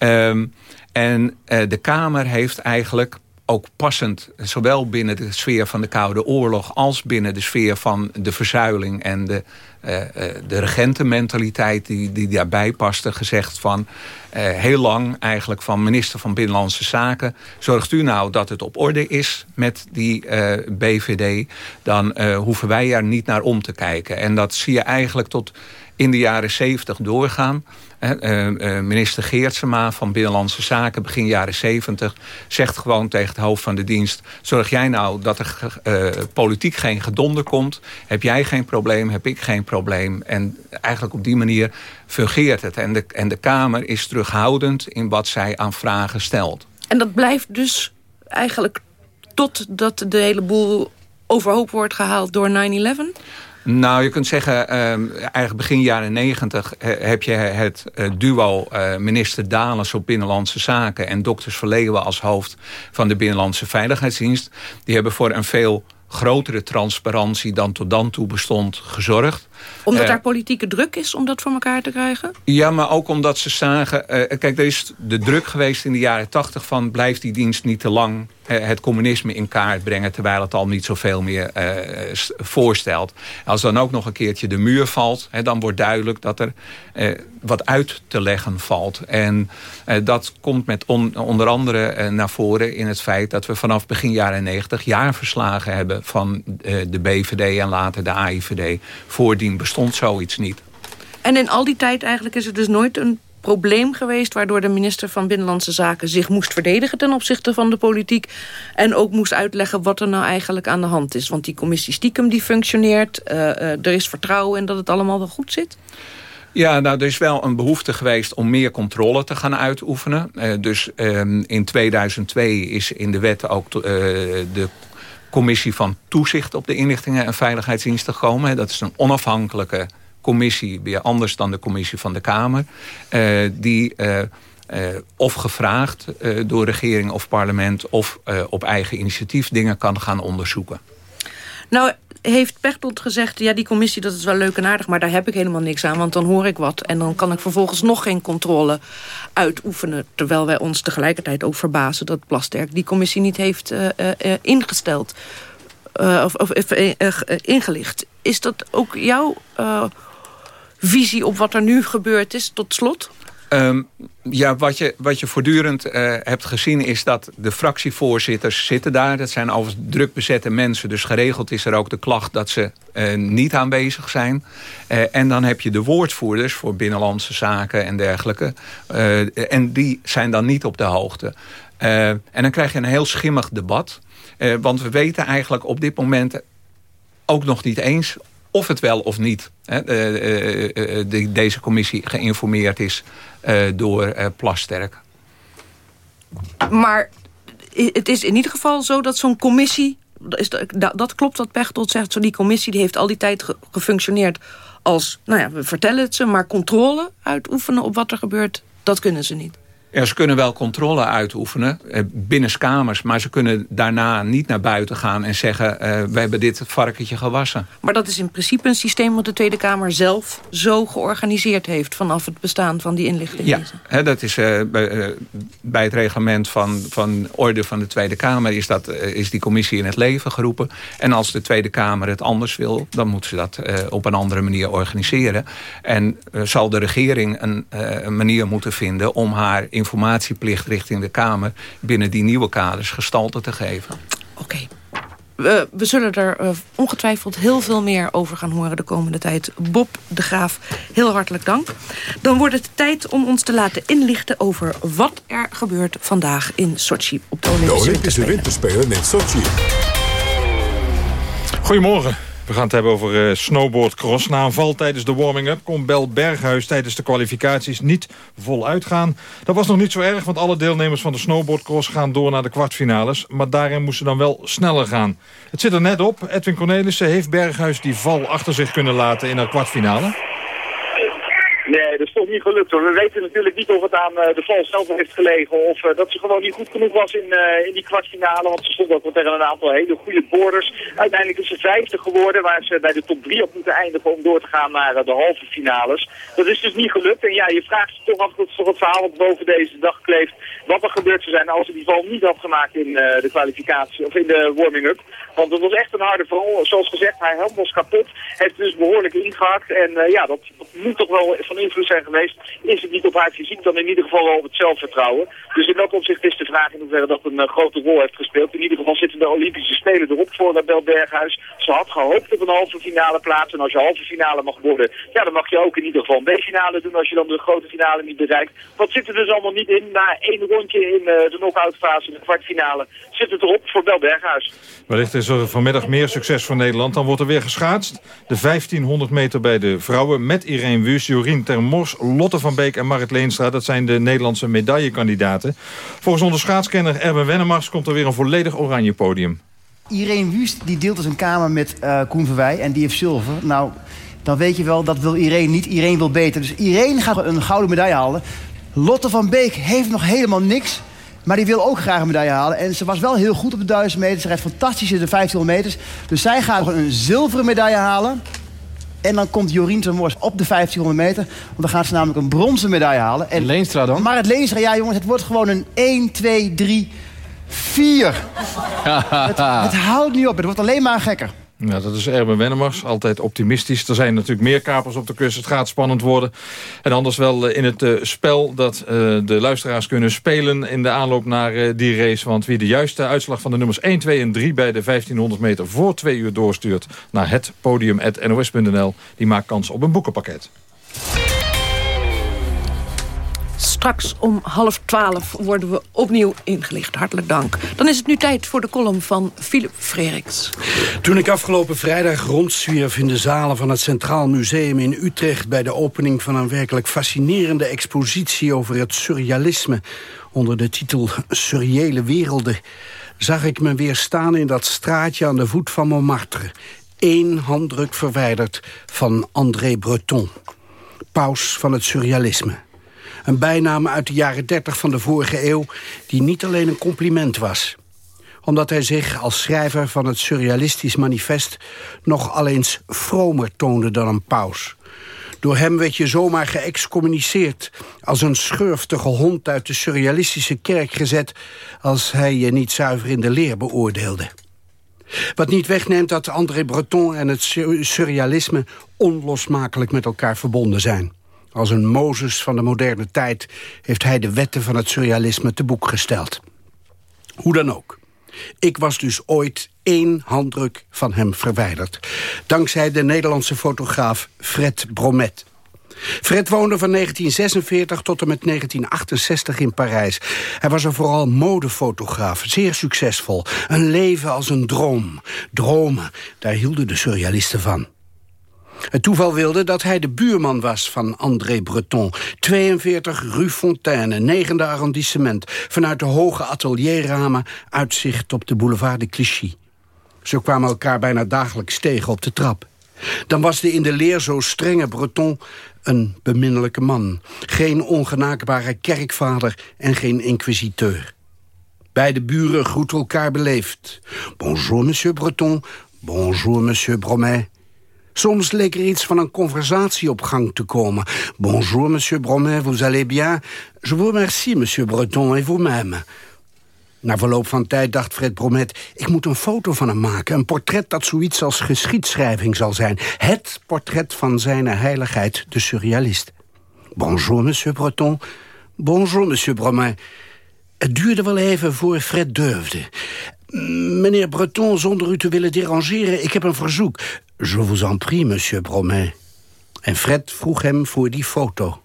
[SPEAKER 12] Um, en uh, de Kamer heeft eigenlijk ook passend, zowel binnen de sfeer van de Koude Oorlog... als binnen de sfeer van de verzuiling en de, uh, uh, de regentenmentaliteit die, die daarbij paste... gezegd van heel lang eigenlijk van minister van Binnenlandse Zaken... zorgt u nou dat het op orde is met die BVD... dan hoeven wij er niet naar om te kijken. En dat zie je eigenlijk tot in de jaren zeventig doorgaan. Uh, uh, minister Geertsema van Binnenlandse Zaken begin jaren 70 zegt gewoon tegen het hoofd van de dienst... zorg jij nou dat er uh, politiek geen gedonder komt. Heb jij geen probleem, heb ik geen probleem. En eigenlijk op die manier fungeert het. En de, en de Kamer is terughoudend in wat zij aan vragen stelt.
[SPEAKER 5] En dat blijft dus eigenlijk totdat de hele boel overhoop wordt gehaald door 9-11?
[SPEAKER 12] Nou, je kunt zeggen, uh, eigenlijk begin jaren negentig heb je het uh, duo uh, minister Dalens op Binnenlandse Zaken en dokters Verleeuwen als hoofd van de Binnenlandse Veiligheidsdienst. Die hebben voor een veel grotere transparantie dan tot dan toe bestond gezorgd.
[SPEAKER 5] Omdat
[SPEAKER 12] Eh,
[SPEAKER 5] daar politieke druk is om dat voor elkaar te krijgen?
[SPEAKER 12] ja, maar ook omdat ze zagen... eh, kijk, er is de druk geweest in de jaren tachtig van... blijft die dienst niet te lang eh, het communisme in kaart brengen... terwijl het al niet zoveel meer voorstelt. Als dan ook nog een keertje de muur valt... Hè, dan wordt duidelijk dat er wat uit te leggen valt. En eh, dat komt met on- onder andere eh, naar voren in het feit... dat we vanaf begin jaren negentig jaarverslagen hebben... van eh, de BVD en later de AIVD. Voordien bestond zoiets niet.
[SPEAKER 5] En in al die tijd eigenlijk is er dus nooit een probleem geweest... waardoor de minister van Binnenlandse Zaken zich moest verdedigen... ten opzichte van de politiek. En ook moest uitleggen wat er nou eigenlijk aan de hand is. Want die commissie stiekem die functioneert. er is vertrouwen in dat het allemaal wel goed zit.
[SPEAKER 12] Ja, nou, er is wel een behoefte geweest om meer controle te gaan uitoefenen. Eh, dus ehm, in 2002 is in de wet ook eh, de commissie van toezicht op de inlichtingen en veiligheidsdiensten gekomen. Dat is een onafhankelijke commissie, weer anders dan de commissie van de Kamer. eh, die of gevraagd door regering of parlement of op eigen initiatief dingen kan gaan onderzoeken.
[SPEAKER 5] Nou heeft Pechtold gezegd... ja, die commissie dat is wel leuk en aardig... maar daar heb ik helemaal niks aan, want dan hoor ik wat... en dan kan ik vervolgens nog geen controle uitoefenen... terwijl wij ons tegelijkertijd ook verbazen... dat Plasterk die commissie niet heeft eh, eh, eh, ingesteld. Of of ingelicht. Is dat ook jouw visie op wat er nu gebeurd is, tot slot?
[SPEAKER 12] Ehm, ja, wat je, wat je voortdurend eh, hebt gezien is dat de fractievoorzitters zitten daar. Dat zijn overigens druk bezette mensen. Dus geregeld is er ook de klacht dat ze eh, niet aanwezig zijn. Eh, en dan heb je de woordvoerders voor binnenlandse zaken en dergelijke. En die zijn dan niet op de hoogte. En dan krijg je een heel schimmig debat. Want we weten eigenlijk op dit moment ook nog niet eens of het wel of niet hè, eh, eh, eh, de- deze commissie geïnformeerd is door Plasterk.
[SPEAKER 5] Maar het is in ieder geval zo dat zo'n commissie... Is, dat, klopt wat Pechtold zegt. Zo die commissie die heeft al die tijd ge- gefunctioneerd als... nou ja, we vertellen het ze, maar controle uitoefenen op wat er gebeurt... dat kunnen ze niet.
[SPEAKER 12] Ja, ze kunnen wel controle uitoefenen eh, binnenskamers... maar ze kunnen daarna niet naar buiten gaan en zeggen... eh, we hebben dit varkentje gewassen.
[SPEAKER 5] Maar dat is in principe een systeem wat de Tweede Kamer zelf zo georganiseerd heeft... vanaf het bestaan van die
[SPEAKER 12] Ja,
[SPEAKER 5] inlichtingendiensten.
[SPEAKER 12] hè, dat is eh, bij, bij het reglement van, van orde van de Tweede Kamer... Is, dat, is die commissie in het leven geroepen. En als de Tweede Kamer het anders wil... dan moet ze dat op een andere manier organiseren. En zal de regering een, een manier moeten vinden... om haar informatieplicht richting de Kamer... binnen die nieuwe kaders gestalte te geven.
[SPEAKER 5] We, we zullen er eh, ongetwijfeld heel veel meer over gaan horen de komende tijd. Bob de Graaf, heel hartelijk dank. Dan wordt het tijd om ons te laten inlichten over wat er gebeurt vandaag in Sochi op de
[SPEAKER 13] De
[SPEAKER 5] Olympische
[SPEAKER 13] Olympische Winterspelen in Sochi.
[SPEAKER 14] Goedemorgen. We gaan het hebben over eh, snowboardcross. Na een val tijdens de warming-up kon Bel Berghuis tijdens de kwalificaties niet voluit gaan. Dat was nog niet zo erg, want alle deelnemers van de snowboardcross gaan door naar de kwartfinales. Maar daarin moesten dan wel sneller gaan. Het zit er net op. Edwin Cornelissen heeft Berghuis die val achter zich kunnen laten in de kwartfinale.
[SPEAKER 15] Nee, dat is toch niet gelukt hoor. We weten natuurlijk niet of het aan eh, de val zelf heeft gelegen of eh, dat ze gewoon niet goed genoeg was in, eh, in die kwartfinale. Want ze stond ook wel tegen een aantal hele goede borders. Uiteindelijk is ze vijfde geworden waar ze bij de top drie op moeten eindigen om door te gaan naar de halve finales. Dat is dus niet gelukt. En ja, je vraagt je toch af, dat het verhaal wat boven deze dag kleeft. Wat er gebeurd zou zijn als ze die val niet had gemaakt in de kwalificatie of in de warming-up. Want het was echt een harde val. Zoals gezegd, haar helm was kapot. Heeft dus behoorlijk ingehakt. En eh, ja, dat, moet toch wel van invloed zijn geweest. Is het niet op haar fysiek, dan in ieder geval wel op het zelfvertrouwen. Dus in dat opzicht is de vraag in hoeverre dat een eh, grote rol heeft gespeeld. In ieder geval zitten de Olympische Spelen erop voor Bel Berghuis. Ze had gehoopt op een halve finale plaats. En als je halve finale mag worden, ja, dan mag je ook in ieder geval een B-finale doen als je dan de grote finale niet bereikt. Wat zit er dus allemaal niet in? Na één rondje in uh, de knock-out fase, de kwartfinale, zit het erop voor Bel Berghuis.
[SPEAKER 14] Wellicht is er vanmiddag meer succes voor Nederland. Dan wordt er weer geschaatst. De 1500 meter bij de vrouwen met Irene Wüst, Jorien Termors, Lotte van Beek en Marit Leenstra. Dat zijn de Nederlandse medaillekandidaten. Volgens onze schaatskenner Erben Wennemars komt er weer een volledig oranje podium.
[SPEAKER 16] Irene Wüst die deelt dus een kamer met uh, Koen Verwij en die heeft zilver. Nou, dan weet je wel, dat wil Irene niet. Irene wil beter. Dus Irene gaat een gouden medaille halen. Lotte van Beek heeft nog helemaal niks. Maar die wil ook graag een medaille halen. En ze was wel heel goed op de 1000 meter. Ze rijdt fantastisch in de 1500 meters. Dus zij gaat een zilveren medaille halen. En dan komt Jorien Termors op de 1500 meter. Want dan gaat ze namelijk een bronzen medaille halen. En
[SPEAKER 17] Leenstra dan?
[SPEAKER 16] Maar het Leenstra, ja jongens, het wordt gewoon een 1, 2, 3, 4. het, het houdt niet op, het wordt alleen maar gekker.
[SPEAKER 14] Ja, dat is Erben Wennemars, altijd optimistisch. Er zijn natuurlijk meer kapers op de kust, het gaat spannend worden. En anders wel eh, in het uh, spel dat uh, de luisteraars kunnen spelen... in de aanloop naar die race. Want wie de juiste uitslag van de nummers 1, 2 en 3... bij de 1500 meter voor twee uur doorstuurt... naar het podium.nos.nl, die maakt kans op een boekenpakket.
[SPEAKER 5] Straks om half twaalf worden we opnieuw ingelicht. Hartelijk dank. Dan is het nu tijd voor de column van Philip Freriks.
[SPEAKER 18] Toen ik afgelopen vrijdag rondzwierf in de zalen van het Centraal Museum in Utrecht... bij de opening van een werkelijk fascinerende expositie over het surrealisme... onder de titel Surreële Werelden... zag ik me weer staan in dat straatje aan de voet van Montmartre. Eén handdruk verwijderd van André Breton. Paus van het surrealisme. Een bijnaam uit de jaren 30 van de vorige eeuw... die niet alleen een compliment was. Omdat hij zich als schrijver van het Surrealistisch Manifest... nog al eens vromer toonde dan een paus. Door hem werd je zomaar geëxcommuniceerd... als een schurftige hond uit de surrealistische kerk gezet... als hij je niet zuiver in de leer beoordeelde. Wat niet wegneemt dat André Breton en het surrealisme... onlosmakelijk met elkaar verbonden zijn. Als een Mozes van de moderne tijd heeft hij de wetten van het surrealisme te boek gesteld. Hoe dan ook. Ik was dus ooit één handdruk van hem verwijderd. Dankzij de Nederlandse fotograaf Fred Bromet. Fred woonde van 1946 tot en met 1968 in Parijs. Hij was een vooral modefotograaf, zeer succesvol. Een leven als een droom. Dromen, daar hielden de surrealisten van. Het toeval wilde dat hij de buurman was van André Breton. 42 Rue Fontaine, 9e arrondissement. Vanuit de hoge atelierramen uitzicht op de boulevard de Clichy. Ze kwamen elkaar bijna dagelijks tegen op de trap. Dan was de in de leer zo strenge Breton een beminnelijke man. Geen ongenaakbare kerkvader en geen inquisiteur. Beide buren groeten elkaar beleefd. Bonjour, monsieur Breton. Bonjour, monsieur Bromet. Soms leek er iets van een conversatie op gang te komen. Bonjour, monsieur Bromet, vous allez bien? Je vous remercie, monsieur Breton, et vous-même. Na verloop van tijd dacht Fred Bromet... ik moet een foto van hem maken. Een portret dat zoiets als geschiedschrijving zal zijn. Het portret van zijn heiligheid, de surrealist. Bonjour, monsieur Breton. Bonjour, monsieur Bromet. Het duurde wel even voor Fred durfde. Meneer Breton, zonder u te willen derangeren, ik heb een verzoek. Je vous en prie, monsieur Bromet. En Fred vroeg hem voor die foto.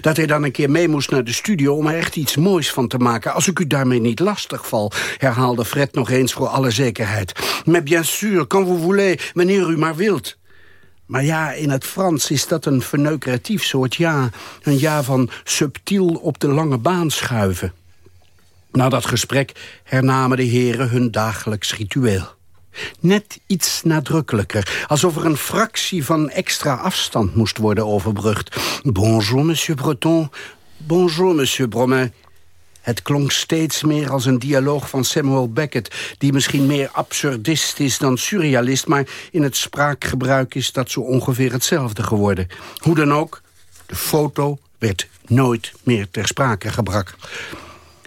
[SPEAKER 18] Dat hij dan een keer mee moest naar de studio om er echt iets moois van te maken. Als ik u daarmee niet lastig val, herhaalde Fred nog eens voor alle zekerheid. Mais bien sûr, quand vous voulez, wanneer u maar wilt. Maar ja, in het Frans is dat een verneukeratief soort ja. Een ja van subtiel op de lange baan schuiven. Na dat gesprek hernamen de heren hun dagelijks ritueel. Net iets nadrukkelijker, alsof er een fractie van extra afstand moest worden overbrugd. Bonjour, monsieur Breton. Bonjour, monsieur Bromet. Het klonk steeds meer als een dialoog van Samuel Beckett... die misschien meer absurdist is dan surrealist... maar in het spraakgebruik is dat zo ongeveer hetzelfde geworden. Hoe dan ook, de foto werd nooit meer ter sprake gebracht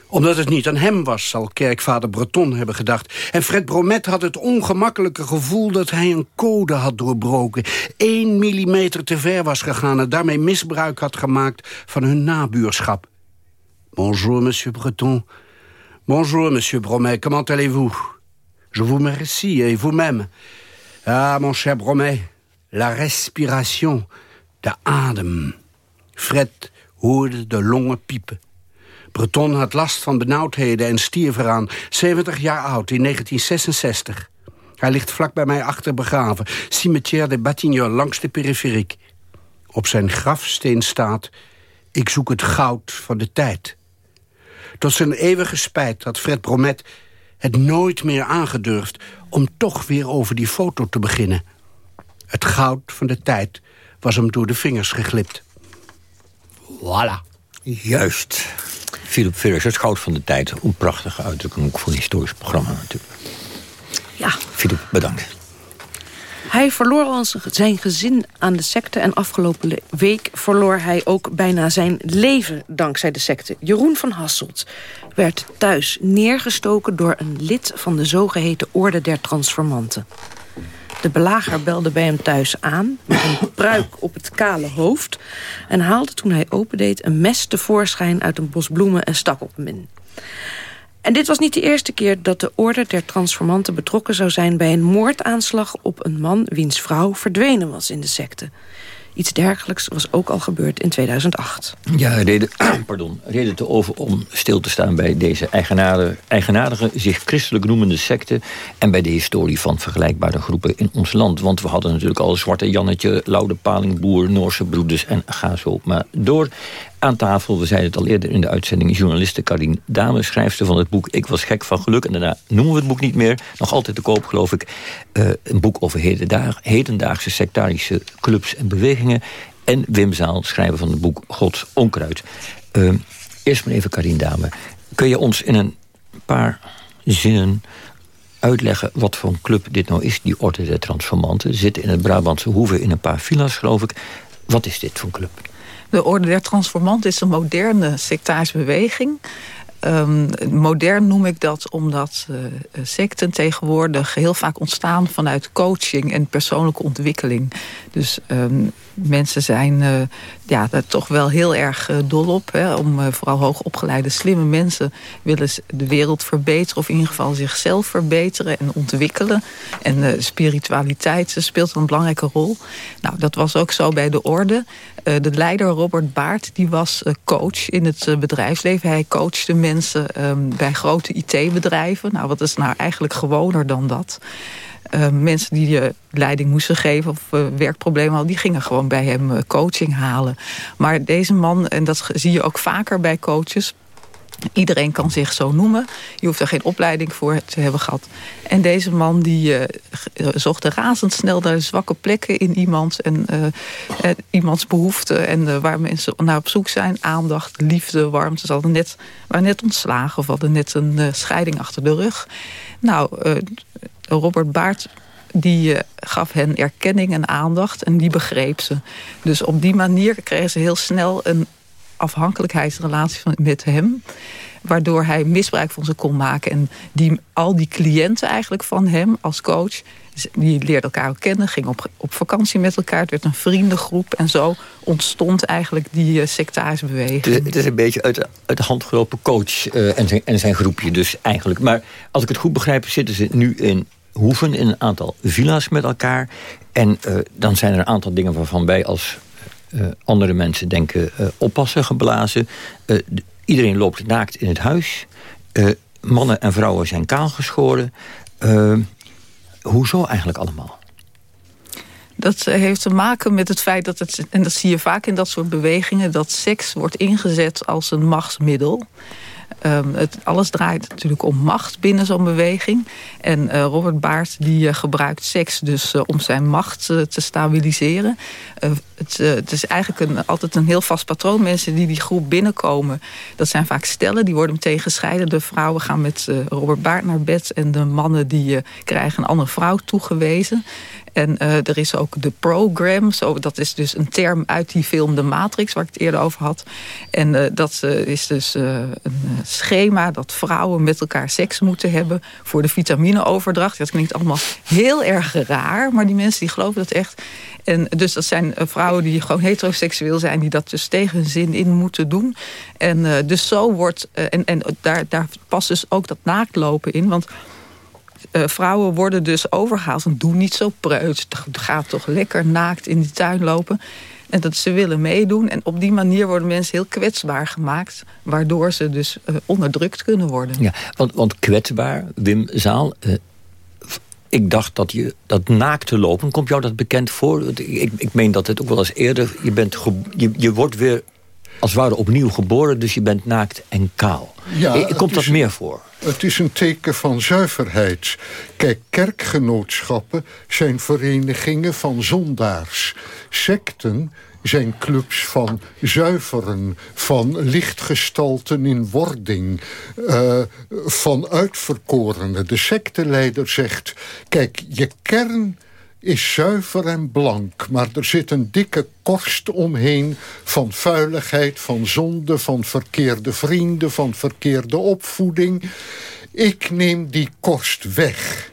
[SPEAKER 18] omdat het niet aan hem was, zal kerkvader Breton hebben gedacht. En Fred Bromet had het ongemakkelijke gevoel dat hij een code had doorbroken. Eén millimeter te ver was gegaan en daarmee misbruik had gemaakt van hun nabuurschap. Bonjour, monsieur Breton. Bonjour, monsieur Bromet. Comment allez-vous? Je vous remercie, et vous-même. Ah, mon cher Bromet, la respiration, de adem. Fred hoorde de longen piepen. Breton had last van benauwdheden en stierf eraan. 70 jaar oud, in 1966. Hij ligt vlak bij mij achter begraven. Cimetière de Batignolles, langs de periferiek. Op zijn grafsteen staat... Ik zoek het goud van de tijd. Tot zijn eeuwige spijt had Fred Bromet het nooit meer aangedurfd... om toch weer over die foto te beginnen. Het goud van de tijd was hem door de vingers geglipt.
[SPEAKER 19] Voilà. Juist.
[SPEAKER 6] Philip Ferris, het goud van de tijd. Een prachtige uitdrukking ook voor een historisch programma natuurlijk.
[SPEAKER 5] Ja.
[SPEAKER 6] Philip, bedankt.
[SPEAKER 5] Hij verloor al zijn gezin aan de secte... en afgelopen week verloor hij ook bijna zijn leven dankzij de secte. Jeroen van Hasselt werd thuis neergestoken... door een lid van de zogeheten Orde der Transformanten. De belager belde bij hem thuis aan... met een <laughs> pruik op het kale hoofd... en haalde toen hij opendeed een mes tevoorschijn uit een bos bloemen... en stak op hem in. En dit was niet de eerste keer dat de orde der transformanten betrokken zou zijn... bij een moordaanslag op een man wiens vrouw verdwenen was in de secte. Iets dergelijks was ook al gebeurd in 2008.
[SPEAKER 6] Ja, reden, <clears throat> pardon, reden te over om stil te staan bij deze eigenaardige, eigenaardige, zich christelijk noemende secte... en bij de historie van vergelijkbare groepen in ons land. Want we hadden natuurlijk al Zwarte Jannetje, Laude Palingboer, Noorse Broeders en ga zo maar door. Aan tafel, we zeiden het al eerder in de uitzending... journaliste Karin Dame, schrijfster van het boek Ik was gek van geluk. En daarna noemen we het boek niet meer. Nog altijd te koop, geloof ik. Uh, een boek over hedendaag, hedendaagse sectarische clubs en bewegingen. En Wim Zaal, schrijver van het boek Gods Onkruid. Uh, eerst maar even Karin Dame. Kun je ons in een paar zinnen uitleggen wat voor een club dit nou is, die Orde der Transformanten. Zitten in het Brabantse Hoeve in een paar villa's, geloof ik. Wat is dit voor een club?
[SPEAKER 8] De Orde der Transformant is een moderne sectarische beweging. Um, modern noem ik dat omdat uh, secten tegenwoordig heel vaak ontstaan vanuit coaching en persoonlijke ontwikkeling. Dus um, mensen zijn uh, ja, daar toch wel heel erg uh, dol op. Hè, om vooral hoogopgeleide, slimme mensen willen de wereld verbeteren. Of in ieder geval zichzelf verbeteren en ontwikkelen. En spiritualiteit speelt een belangrijke rol. Nou, dat was ook zo bij de orde. De leider Robert Baart die was coach in het bedrijfsleven. Hij coachte mensen um, bij grote IT-bedrijven. Nou, wat is nou eigenlijk gewoner dan dat? Mensen die je leiding moesten geven of werkproblemen hadden... die gingen gewoon bij hem coaching halen. Maar deze man, en dat zie je ook vaker bij coaches... Iedereen kan zich zo noemen. Je hoeft er geen opleiding voor te hebben gehad. En deze man die uh, zocht razendsnel naar zwakke plekken in iemand. En uh, iemands behoeften. En waar mensen naar op zoek zijn. Aandacht, liefde, warmte. Ze hadden net, waren net ontslagen of hadden net een scheiding achter de rug. Nou, Robert Baart die gaf hen erkenning en aandacht en die begreep ze. Dus op die manier kregen ze heel snel een afhankelijkheidsrelatie met hem. Waardoor hij misbruik van ze kon maken. En die, al die cliënten eigenlijk van hem als coach... die leerden elkaar ook kennen, gingen op, op vakantie met elkaar. Het werd een vriendengroep. En zo ontstond eigenlijk die uh, sectarische beweging.
[SPEAKER 6] Het is, een beetje uit, uit de hand gelopen coach uh, en, zijn, en zijn groepje dus eigenlijk. Maar als ik het goed begrijp zitten ze nu in Hoeven... in een aantal villa's met elkaar. En uh, dan zijn er een aantal dingen waarvan wij als andere mensen denken uh, oppassen geblazen. Uh, iedereen loopt naakt in het huis. mannen en vrouwen zijn kaalgeschoren. hoezo eigenlijk allemaal?
[SPEAKER 8] Dat heeft te maken met het feit dat het, en dat zie je vaak in dat soort bewegingen, dat seks wordt ingezet als een machtsmiddel. Um, het, alles draait natuurlijk om macht binnen zo'n beweging. En uh, Robert Baart die uh, gebruikt seks dus uh, om zijn macht te stabiliseren. Het, het, is eigenlijk een, altijd een heel vast patroon. Mensen die die groep binnenkomen, dat zijn vaak stellen. Die worden meteen gescheiden. De vrouwen gaan met Robert Baart naar bed. En de mannen die krijgen een andere vrouw toegewezen. En uh, er is ook de program. Zo, dat is dus een term uit die film De Matrix, waar ik het eerder over had. En uh, dat uh, is dus een schema dat vrouwen met elkaar seks moeten hebben... voor de vitamineoverdracht. Dat klinkt allemaal heel erg raar, maar die mensen die geloven dat echt. En dus dat zijn vrouwen die gewoon heteroseksueel zijn... die dat dus tegen hun zin in moeten doen. En dus zo wordt... en en daar, daar past dus ook dat naaktlopen in, want... Uh, vrouwen worden dus overgehaald. En doe niet zo preuts. Ga toch lekker naakt in de tuin lopen. En dat ze willen meedoen. En op die manier worden mensen heel kwetsbaar gemaakt. Waardoor ze dus uh, onderdrukt kunnen worden.
[SPEAKER 6] Ja, want, want kwetsbaar, Wim Zaal... Uh, ik dacht dat je dat naakte lopen, komt jou dat bekend voor? Ik, ik meen dat het ook wel eens eerder... Je, bent je, je wordt weer als ware opnieuw geboren, dus je bent naakt en kaal. Ja, Komt dat meer voor?
[SPEAKER 7] Het is een teken van zuiverheid. Kijk, kerkgenootschappen zijn verenigingen van zondaars. Secten zijn clubs van zuiveren, van lichtgestalten in wording, uh, van uitverkorenen. De secteleider zegt, kijk, je kern is zuiver en blank, maar er zit een dikke korst omheen van vuiligheid, van zonde, van verkeerde vrienden, van verkeerde opvoeding. Ik neem die korst weg.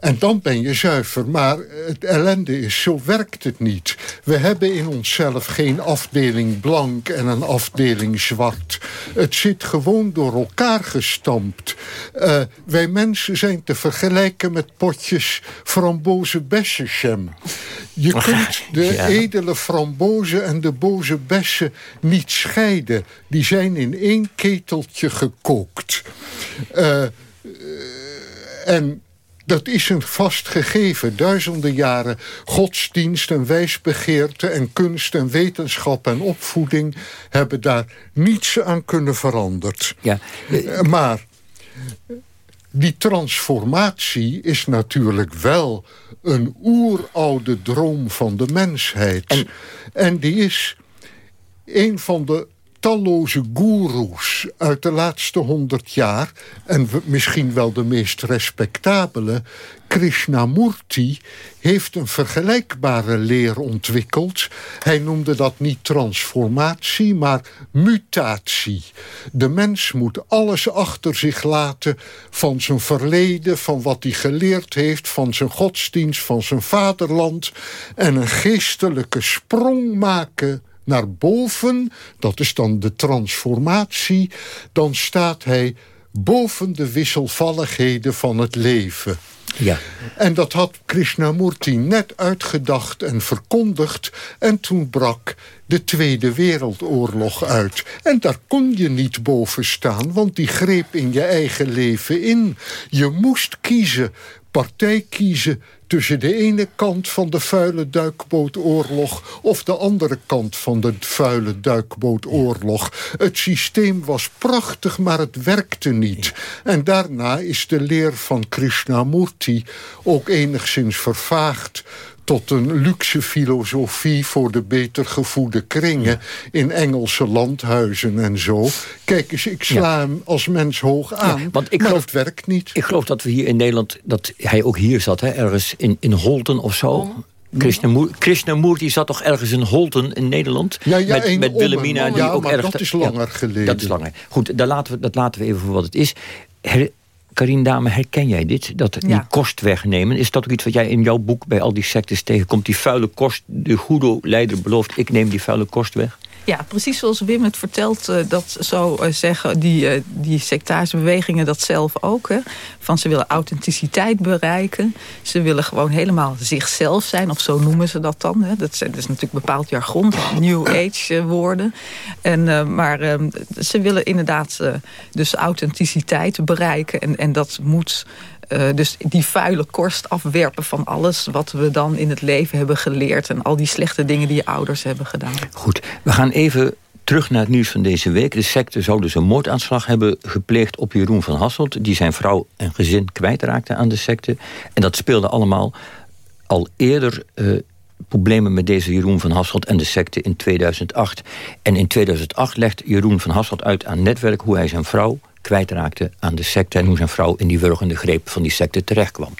[SPEAKER 7] En dan ben je zuiver. Maar het ellende is, zo werkt het niet. We hebben in onszelf geen afdeling blank en een afdeling zwart. Het zit gewoon door elkaar gestampt. Uh, wij mensen zijn te vergelijken met potjes framboze bessenjam. Je kunt de edele frambozen en de boze bessen niet scheiden. Die zijn in één keteltje gekookt. Uh, en dat is een vast gegeven. Duizenden jaren godsdienst en wijsbegeerte... en kunst en wetenschap en opvoeding... hebben daar niets aan kunnen veranderd. Ja. Eh, maar die transformatie is natuurlijk wel een oeroude droom van de mensheid. En, en die is een van de talloze goeroes uit de laatste honderd jaar... en misschien wel de meest respectabele, Krishnamurti... heeft een vergelijkbare leer ontwikkeld. Hij noemde dat niet transformatie, maar mutatie. De mens moet alles achter zich laten van zijn verleden... van wat hij geleerd heeft, van zijn godsdienst, van zijn vaderland... en een geestelijke sprong maken naar boven, dat is dan de transformatie... dan staat hij boven de wisselvalligheden van het leven. Ja. En dat had Krishnamurti net uitgedacht en verkondigd... en toen brak de Tweede Wereldoorlog uit. En daar kon je niet boven staan, want die greep in je eigen leven in. Je moest kiezen, partij kiezen tussen de ene kant van de vuile duikbootoorlog... of de andere kant van de vuile duikbootoorlog. Het systeem was prachtig, maar het werkte niet. En daarna is de leer van Krishnamurti ook enigszins vervaagd tot een luxe filosofie voor de beter gevoede kringen... in Engelse landhuizen en zo. Kijk eens, ik sla hem als mens hoog aan, want ik geloof, het werkt niet.
[SPEAKER 6] Ik geloof dat we hier in Nederland, dat hij ook hier zat, hè, ergens in, in Holten of zo... Oh. Krishnamurti zat toch ergens in Holten in Nederland?
[SPEAKER 7] Ja, ja,
[SPEAKER 6] met, met Wilhelmina.
[SPEAKER 7] Die ja, ook maar erg dat is langer geleden.
[SPEAKER 6] Dat is langer. Goed, dat laten, we, dat laten we even voor wat het is. Karin Dame, herken jij dit? Dat die kost wegnemen. Is dat ook iets wat jij in jouw boek bij al die sectes tegenkomt? Die vuile kost, de goede leider belooft... ik neem die vuile kost weg?
[SPEAKER 8] Ja, precies zoals Wim het vertelt, uh, dat zo uh, zeggen die, uh, die sectarische bewegingen dat zelf ook. Hè? Van ze willen authenticiteit bereiken. Ze willen gewoon helemaal zichzelf zijn, of zo noemen ze dat dan. Hè? Dat, is, dat is natuurlijk bepaald jargon, New Age woorden. En, maar ehm, ze willen inderdaad dus authenticiteit bereiken. En, en dat moet uh, dus die vuile korst afwerpen van alles wat we dan in het leven hebben geleerd. En al die slechte dingen die je ouders hebben gedaan.
[SPEAKER 6] Goed, we gaan even terug naar het nieuws van deze week. De secte zou dus een moordaanslag hebben gepleegd op Jeroen van Hasselt... die zijn vrouw en gezin kwijtraakte aan de secte. En dat speelde allemaal al eerder... Uh, problemen met deze Jeroen van Hasselt en de secte in 2008. En in 2008 legt Jeroen van Hasselt uit aan netwerk... hoe hij zijn vrouw kwijtraakte aan de secte... en hoe zijn vrouw in die wurgende greep van die secte terechtkwam.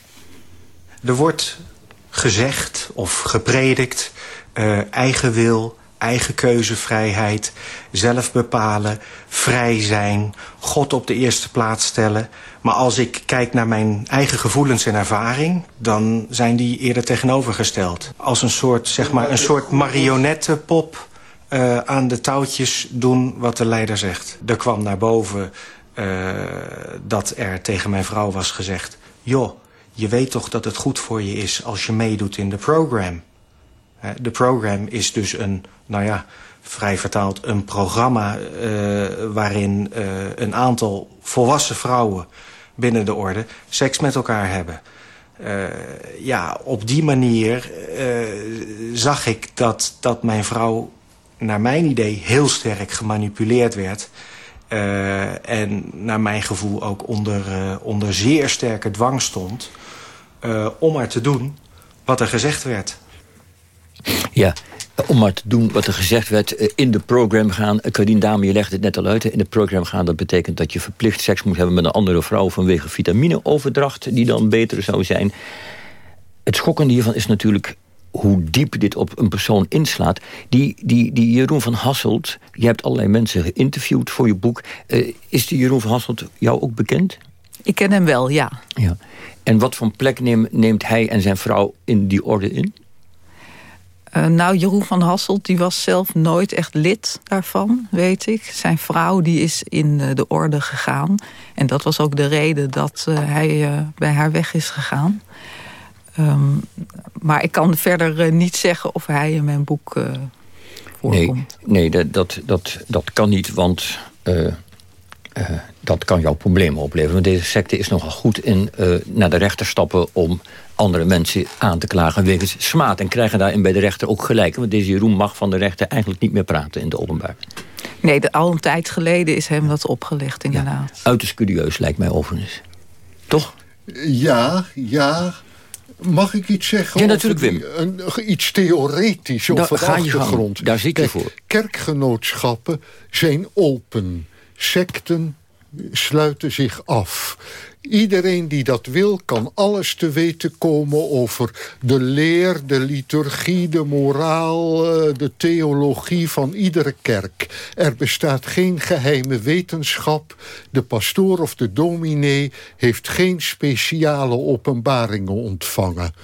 [SPEAKER 17] Er wordt gezegd of gepredikt uh, eigen wil, eigen keuzevrijheid, zelf bepalen, vrij zijn, God op de eerste plaats stellen. Maar als ik kijk naar mijn eigen gevoelens en ervaring, dan zijn die eerder tegenovergesteld. Als een soort, zeg maar, een soort marionettenpop uh, aan de touwtjes doen wat de leider zegt. Er kwam naar boven dat er tegen mijn vrouw was gezegd... joh, je weet toch dat het goed voor je is als je meedoet in de program. De program is dus een, nou ja, vrij vertaald... een programma uh, waarin uh, een aantal volwassen vrouwen binnen de orde... seks met elkaar hebben. Ja, op die manier zag ik dat, dat mijn vrouw, naar mijn idee... heel sterk gemanipuleerd werd... Uh, en naar mijn gevoel ook onder, uh, onder zeer sterke dwang stond... Uh, om maar te doen wat er gezegd werd.
[SPEAKER 6] Ja, om maar te doen wat er gezegd werd, eh, in de program gaan. Karin Dame, je legde het net al uit. In de program gaan, dat betekent dat je verplicht seks moet hebben met een andere vrouw vanwege vitamineoverdracht, die dan beter zou zijn. Het schokkende hiervan is natuurlijk hoe diep dit op een persoon inslaat. Die, die, die Jeroen van Hasselt, je hebt allerlei mensen geïnterviewd voor je boek. Uh, is die Jeroen van Hasselt jou ook bekend?
[SPEAKER 8] Ik ken hem wel, ja.
[SPEAKER 6] ja. En wat voor plek neemt, neemt hij en zijn vrouw in die orde in?
[SPEAKER 8] Uh, nou, Jeroen van Hasselt die was zelf nooit echt lid daarvan, weet ik. Zijn vrouw die is in uh, de orde gegaan. En dat was ook de reden dat uh, hij bij haar weg is gegaan. Um, maar ik kan verder niet zeggen of hij in mijn boek voorkomt.
[SPEAKER 6] Nee, nee dat, dat, dat kan niet, want uh, dat kan jouw problemen opleveren. Want deze secte is nogal goed in uh, naar de rechter stappen... om andere mensen aan te klagen wegens smaad. En krijgen daarin bij de rechter ook gelijk. Want deze Jeroen mag van de rechter eigenlijk niet meer praten in de openbaar.
[SPEAKER 8] Nee, de, al een tijd geleden is hem dat opgelegd inderdaad.
[SPEAKER 6] Ja, uiterst curieus lijkt mij overigens. Toch?
[SPEAKER 7] Ja, ja... Mag ik iets zeggen?
[SPEAKER 6] Ja, natuurlijk, Wim.
[SPEAKER 7] Een, iets theoretisch over de achtergrond.
[SPEAKER 6] Daar zit je voor.
[SPEAKER 7] Kerkgenootschappen zijn open secten sluiten zich af. Iedereen die dat wil, kan alles te weten komen over de leer, de liturgie, de moraal, eh, de theologie van iedere kerk. Er bestaat geen geheime wetenschap. De pastoor of de dominee heeft geen speciale openbaringen ontvangen.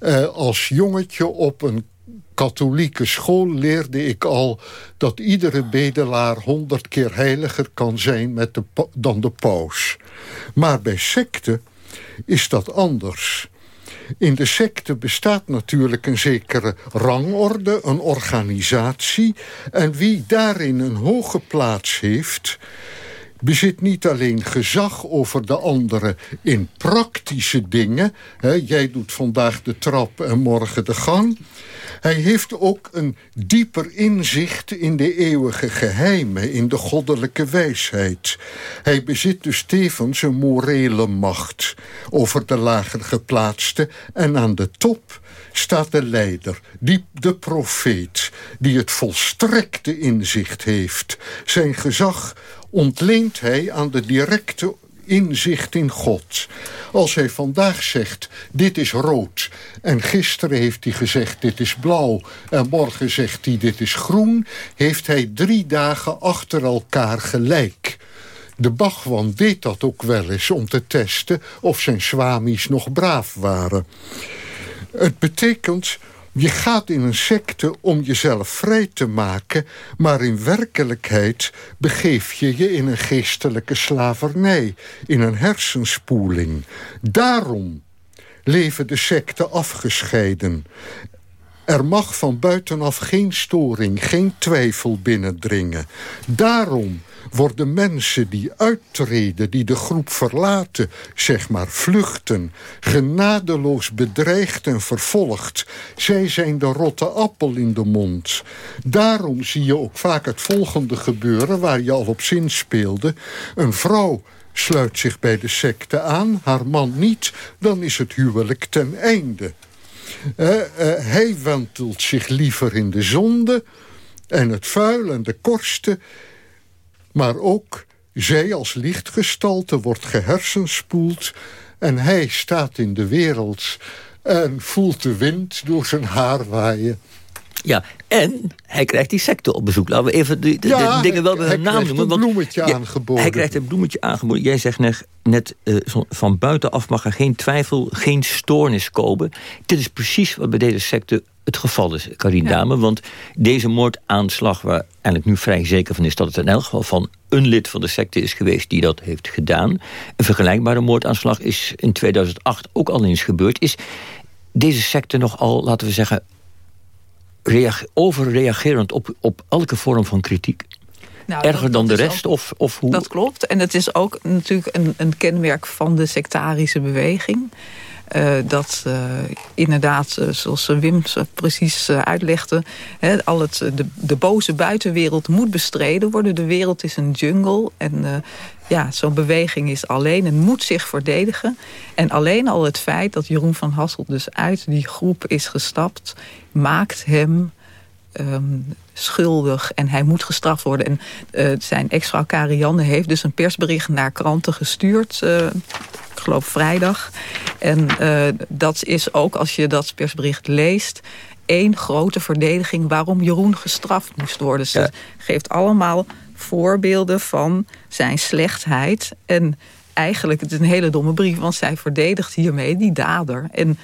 [SPEAKER 7] Uh, als jongetje op een katholieke school leerde ik al dat iedere bedelaar honderd keer heiliger kan zijn met de, dan de paus. Maar bij secten is dat anders. In de secte bestaat natuurlijk een zekere rangorde, een organisatie. En wie daarin een hoge plaats heeft bezit niet alleen gezag over de anderen in praktische dingen. Jij doet vandaag de trap en morgen de gang. Hij heeft ook een dieper inzicht in de eeuwige geheimen, in de goddelijke wijsheid. Hij bezit dus tevens een morele macht over de lager geplaatste en aan de top staat de leider, die, de profeet, die het volstrekte inzicht heeft. Zijn gezag ontleent hij aan de directe inzicht in God. Als hij vandaag zegt, dit is rood... en gisteren heeft hij gezegd, dit is blauw... en morgen zegt hij, dit is groen... heeft hij drie dagen achter elkaar gelijk... De Bhagwan deed dat ook wel eens om te testen of zijn swamis nog braaf waren. Het betekent je gaat in een secte om jezelf vrij te maken... maar in werkelijkheid begeef je je in een geestelijke slavernij... in een hersenspoeling. Daarom leven de secten afgescheiden. Er mag van buitenaf geen storing, geen twijfel binnendringen. Daarom worden mensen die uittreden, die de groep verlaten, zeg maar vluchten, genadeloos bedreigd en vervolgd. Zij zijn de rotte appel in de mond. Daarom zie je ook vaak het volgende gebeuren waar je al op zin speelde. Een vrouw sluit zich bij de secte aan, haar man niet, dan is het huwelijk ten einde. Uh, uh, hij wentelt zich liever in de zonde en het vuil en de korsten maar ook zij als lichtgestalte wordt gehersenspoeld... en hij staat in de wereld en voelt de wind door zijn haar waaien.
[SPEAKER 6] Ja, en hij krijgt die secte op bezoek. Laten we even de, de, dingen wel bij hun naam noemen.
[SPEAKER 7] Hij bloemetje aangeboden.
[SPEAKER 6] Hij krijgt een bloemetje aangeboden. Jij zegt net, net uh, van buitenaf mag er geen twijfel, geen stoornis komen. Dit is precies wat bij deze secte het geval is, Karin Dame. Want deze moordaanslag, waar eigenlijk nu vrij zeker van is... dat het in elk geval van een lid van de secte is geweest die dat heeft gedaan. Een vergelijkbare moordaanslag is in 2008 ook al eens gebeurd. Is deze secte nogal, laten we zeggen... overreagerend op, op elke vorm van kritiek? Nou, Erger dan de rest? of, of hoe?
[SPEAKER 8] Dat klopt. En het is ook natuurlijk een, een kenmerk van de sectarische beweging. Uh, dat uh, inderdaad, uh, zoals Wim precies uitlegde... Hè, al het, de, de boze buitenwereld moet bestreden worden. De wereld is een jungle. En ja, zo'n beweging is alleen en moet zich verdedigen. En alleen al het feit dat Jeroen van Hasselt dus uit die groep is gestapt... maakt hem ehm, schuldig en hij moet gestraft worden. En uh, zijn ex-vrouw Karianne heeft dus een persbericht naar kranten gestuurd... Uh, ik geloof vrijdag. En uh, dat is ook, als je dat persbericht leest één grote verdediging waarom Jeroen gestraft moest worden. Ze geeft allemaal voorbeelden van zijn slechtheid. En eigenlijk, het is een hele domme brief, want zij verdedigt hiermee die dader. En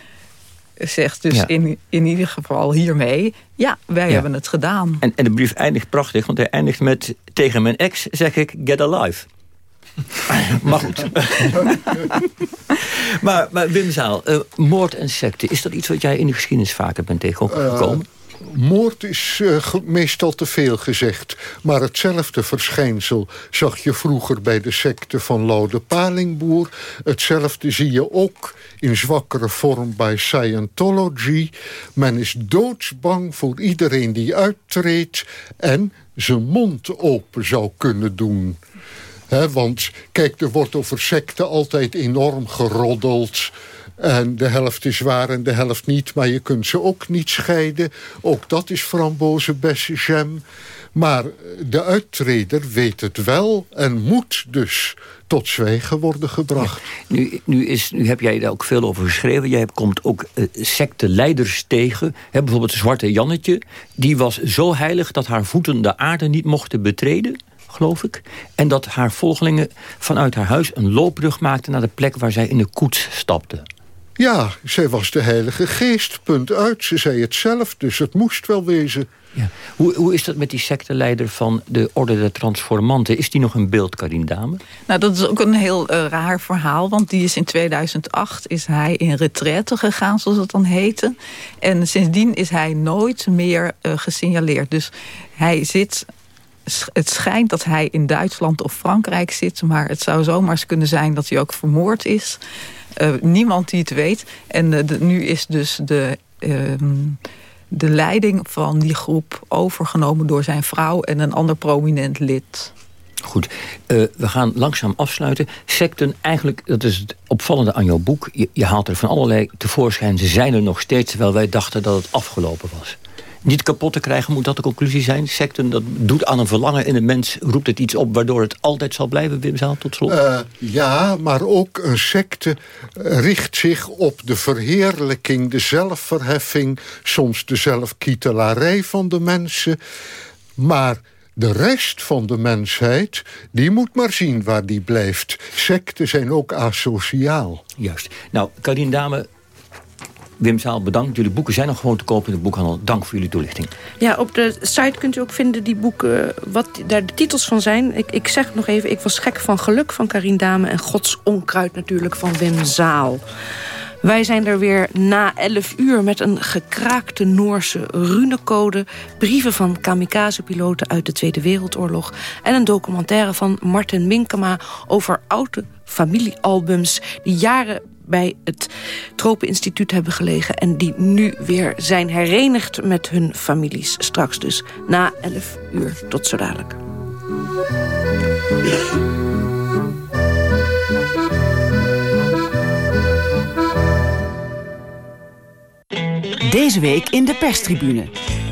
[SPEAKER 8] zegt dus in, in ieder geval hiermee... ja, wij hebben het gedaan.
[SPEAKER 6] En, en de brief eindigt prachtig, want hij eindigt met... tegen mijn ex zeg ik, get alive. <laughs> maar goed. <laughs> maar, maar Wim Zaal, uh, moord en secte... is dat iets wat jij in de geschiedenis vaker bent tegengekomen?
[SPEAKER 7] Uh, moord is uh, meestal te veel gezegd. Maar hetzelfde verschijnsel zag je vroeger bij de secte van Laude Palingboer. Hetzelfde zie je ook in zwakkere vorm bij Scientology. Men is doodsbang voor iedereen die uittreedt... en zijn mond open zou kunnen doen want kijk, er wordt over secten altijd enorm geroddeld. En de helft is waar en de helft niet. Maar je kunt ze ook niet scheiden. Ook dat is jam. Maar de uittreder weet het wel en moet dus tot zwijgen worden gebracht.
[SPEAKER 6] nu, nu, is, nu heb jij daar ook veel over geschreven. Jij komt ook uh, tegen. He, bijvoorbeeld Zwarte Jannetje. Die was zo heilig dat haar voeten de aarde niet mochten betreden geloof ik. En dat haar volgelingen vanuit haar huis een loopbrug maakten... naar de plek waar zij in de koets stapte.
[SPEAKER 7] Ja, zij was de heilige geest, punt uit. Ze zei het zelf, dus het moest wel wezen.
[SPEAKER 6] Ja. Hoe, hoe is dat met die secteleider van de Orde der Transformanten? Is die nog een beeld, Karin Dame?
[SPEAKER 8] Nou, dat is ook een heel uh, raar verhaal. Want die is in 2008 is hij in retraite gegaan, zoals het dan heette. En sindsdien is hij nooit meer uh, gesignaleerd. Dus hij zit het schijnt dat hij in Duitsland of Frankrijk zit... maar het zou zomaar eens kunnen zijn dat hij ook vermoord is. Uh, niemand die het weet. En de, nu is dus de, uh, de leiding van die groep overgenomen door zijn vrouw... en een ander prominent lid.
[SPEAKER 6] Goed, uh, we gaan langzaam afsluiten. Secten, eigenlijk, dat is het opvallende aan jouw boek. Je, je haalt er van allerlei tevoorschijn. Ze zijn er nog steeds, terwijl wij dachten dat het afgelopen was niet kapot te krijgen, moet dat de conclusie zijn? Secten, dat doet aan een verlangen in een mens, roept het iets op... waardoor het altijd zal blijven, Wim Zaal, tot slot? Uh,
[SPEAKER 7] ja, maar ook een secte richt zich op de verheerlijking... de zelfverheffing, soms de zelfkietelarij van de mensen. Maar de rest van de mensheid, die moet maar zien waar die blijft. Secten zijn ook asociaal.
[SPEAKER 6] Juist. Nou, Karin Dame, Wim Zaal, bedankt. Jullie boeken zijn nog gewoon te kopen in de boekhandel. Dank voor jullie toelichting.
[SPEAKER 5] Ja, op de site kunt u ook vinden die boeken, wat daar de titels van zijn. Ik, ik zeg nog even, ik was gek van geluk van Karin Dame... en Gods onkruid natuurlijk van Wim Zaal. Wij zijn er weer na 11 uur met een gekraakte Noorse runecode... brieven van kamikaze-piloten uit de Tweede Wereldoorlog... en een documentaire van Martin Minkema over oude familiealbums... die jaren bij het Tropeninstituut hebben gelegen... en die nu weer zijn herenigd met hun families. Straks dus na 11 uur. Tot zo dadelijk.
[SPEAKER 4] Deze week in de perstribune.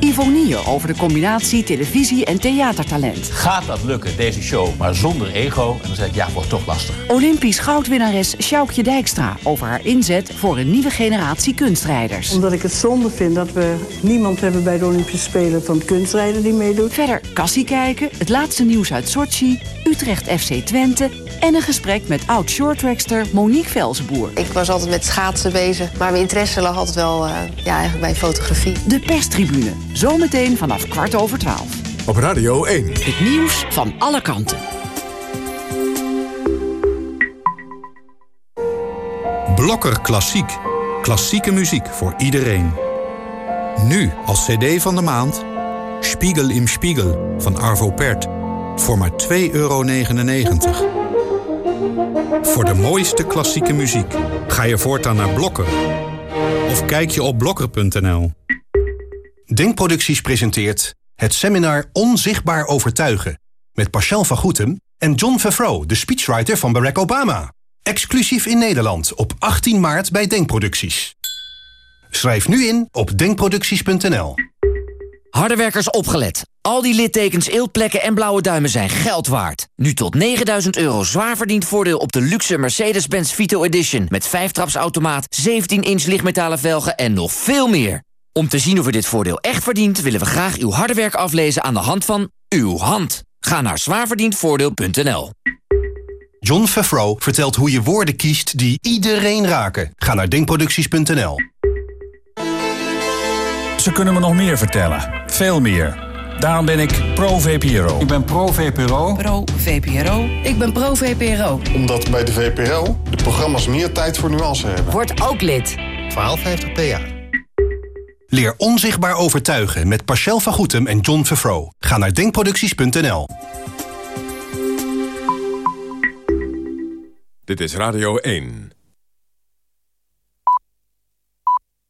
[SPEAKER 4] Ivonie over de combinatie televisie- en theatertalent.
[SPEAKER 19] Gaat dat lukken, deze show, maar zonder ego? En dan zeg ik, ja, wordt toch lastig.
[SPEAKER 4] Olympisch goudwinnares Sjoukje Dijkstra... over haar inzet voor een nieuwe generatie kunstrijders.
[SPEAKER 20] Omdat ik het zonde vind dat we niemand hebben bij de Olympische Spelen... van kunstrijden die meedoet.
[SPEAKER 4] Verder kassie kijken, het laatste nieuws uit Sochi... Utrecht FC Twente en een gesprek met oud-shorttrackster Monique Velzenboer.
[SPEAKER 21] Ik was altijd met schaatsen bezig, maar mijn interesse lag altijd wel uh, ja, eigenlijk bij fotografie.
[SPEAKER 4] De perstribune, zometeen vanaf kwart over twaalf.
[SPEAKER 13] Op Radio 1.
[SPEAKER 4] Het nieuws van alle kanten.
[SPEAKER 22] Blokker Klassiek. Klassieke muziek voor iedereen. Nu als cd van de maand... Spiegel im Spiegel van Arvo Pärt. Voor maar 2,99 euro. Voor de mooiste klassieke muziek ga je voortaan naar Blokker. Of kijk je op blokker.nl.
[SPEAKER 23] Denkproducties presenteert het seminar Onzichtbaar Overtuigen... met Pascal van Goetem
[SPEAKER 24] En John Favreau, de speechwriter van Barack Obama. Exclusief in Nederland op 18 maart bij Denkproducties. Schrijf nu in op denkproducties.nl.
[SPEAKER 25] Hardewerkers opgelet. Al die littekens, eeltplekken en blauwe duimen zijn geld waard. Nu tot 9000 euro zwaar verdiend voordeel op de luxe Mercedes-Benz Vito Edition... met 5-trapsautomaat, 17-inch lichtmetalen velgen en nog veel meer. Om te zien of u dit voordeel echt verdient... willen we graag uw harde werk aflezen aan de hand van uw hand. Ga naar zwaarverdiendvoordeel.nl.
[SPEAKER 24] John Favreau vertelt hoe je woorden kiest die iedereen raken. Ga naar denkproducties.nl.
[SPEAKER 22] Ze kunnen me nog meer vertellen. Veel meer. Daarom ben ik pro-VPRO. Ik ben pro-VPRO.
[SPEAKER 4] Pro-VPRO. Ik ben pro-VPRO.
[SPEAKER 26] Omdat bij de VPRO de programma's meer tijd voor nuance hebben.
[SPEAKER 4] Word ook lid.
[SPEAKER 26] 1250 PA.
[SPEAKER 24] Leer onzichtbaar overtuigen met Pascal van Goetem en John Favreau. Ga naar denkproducties.nl.
[SPEAKER 13] Dit is Radio 1.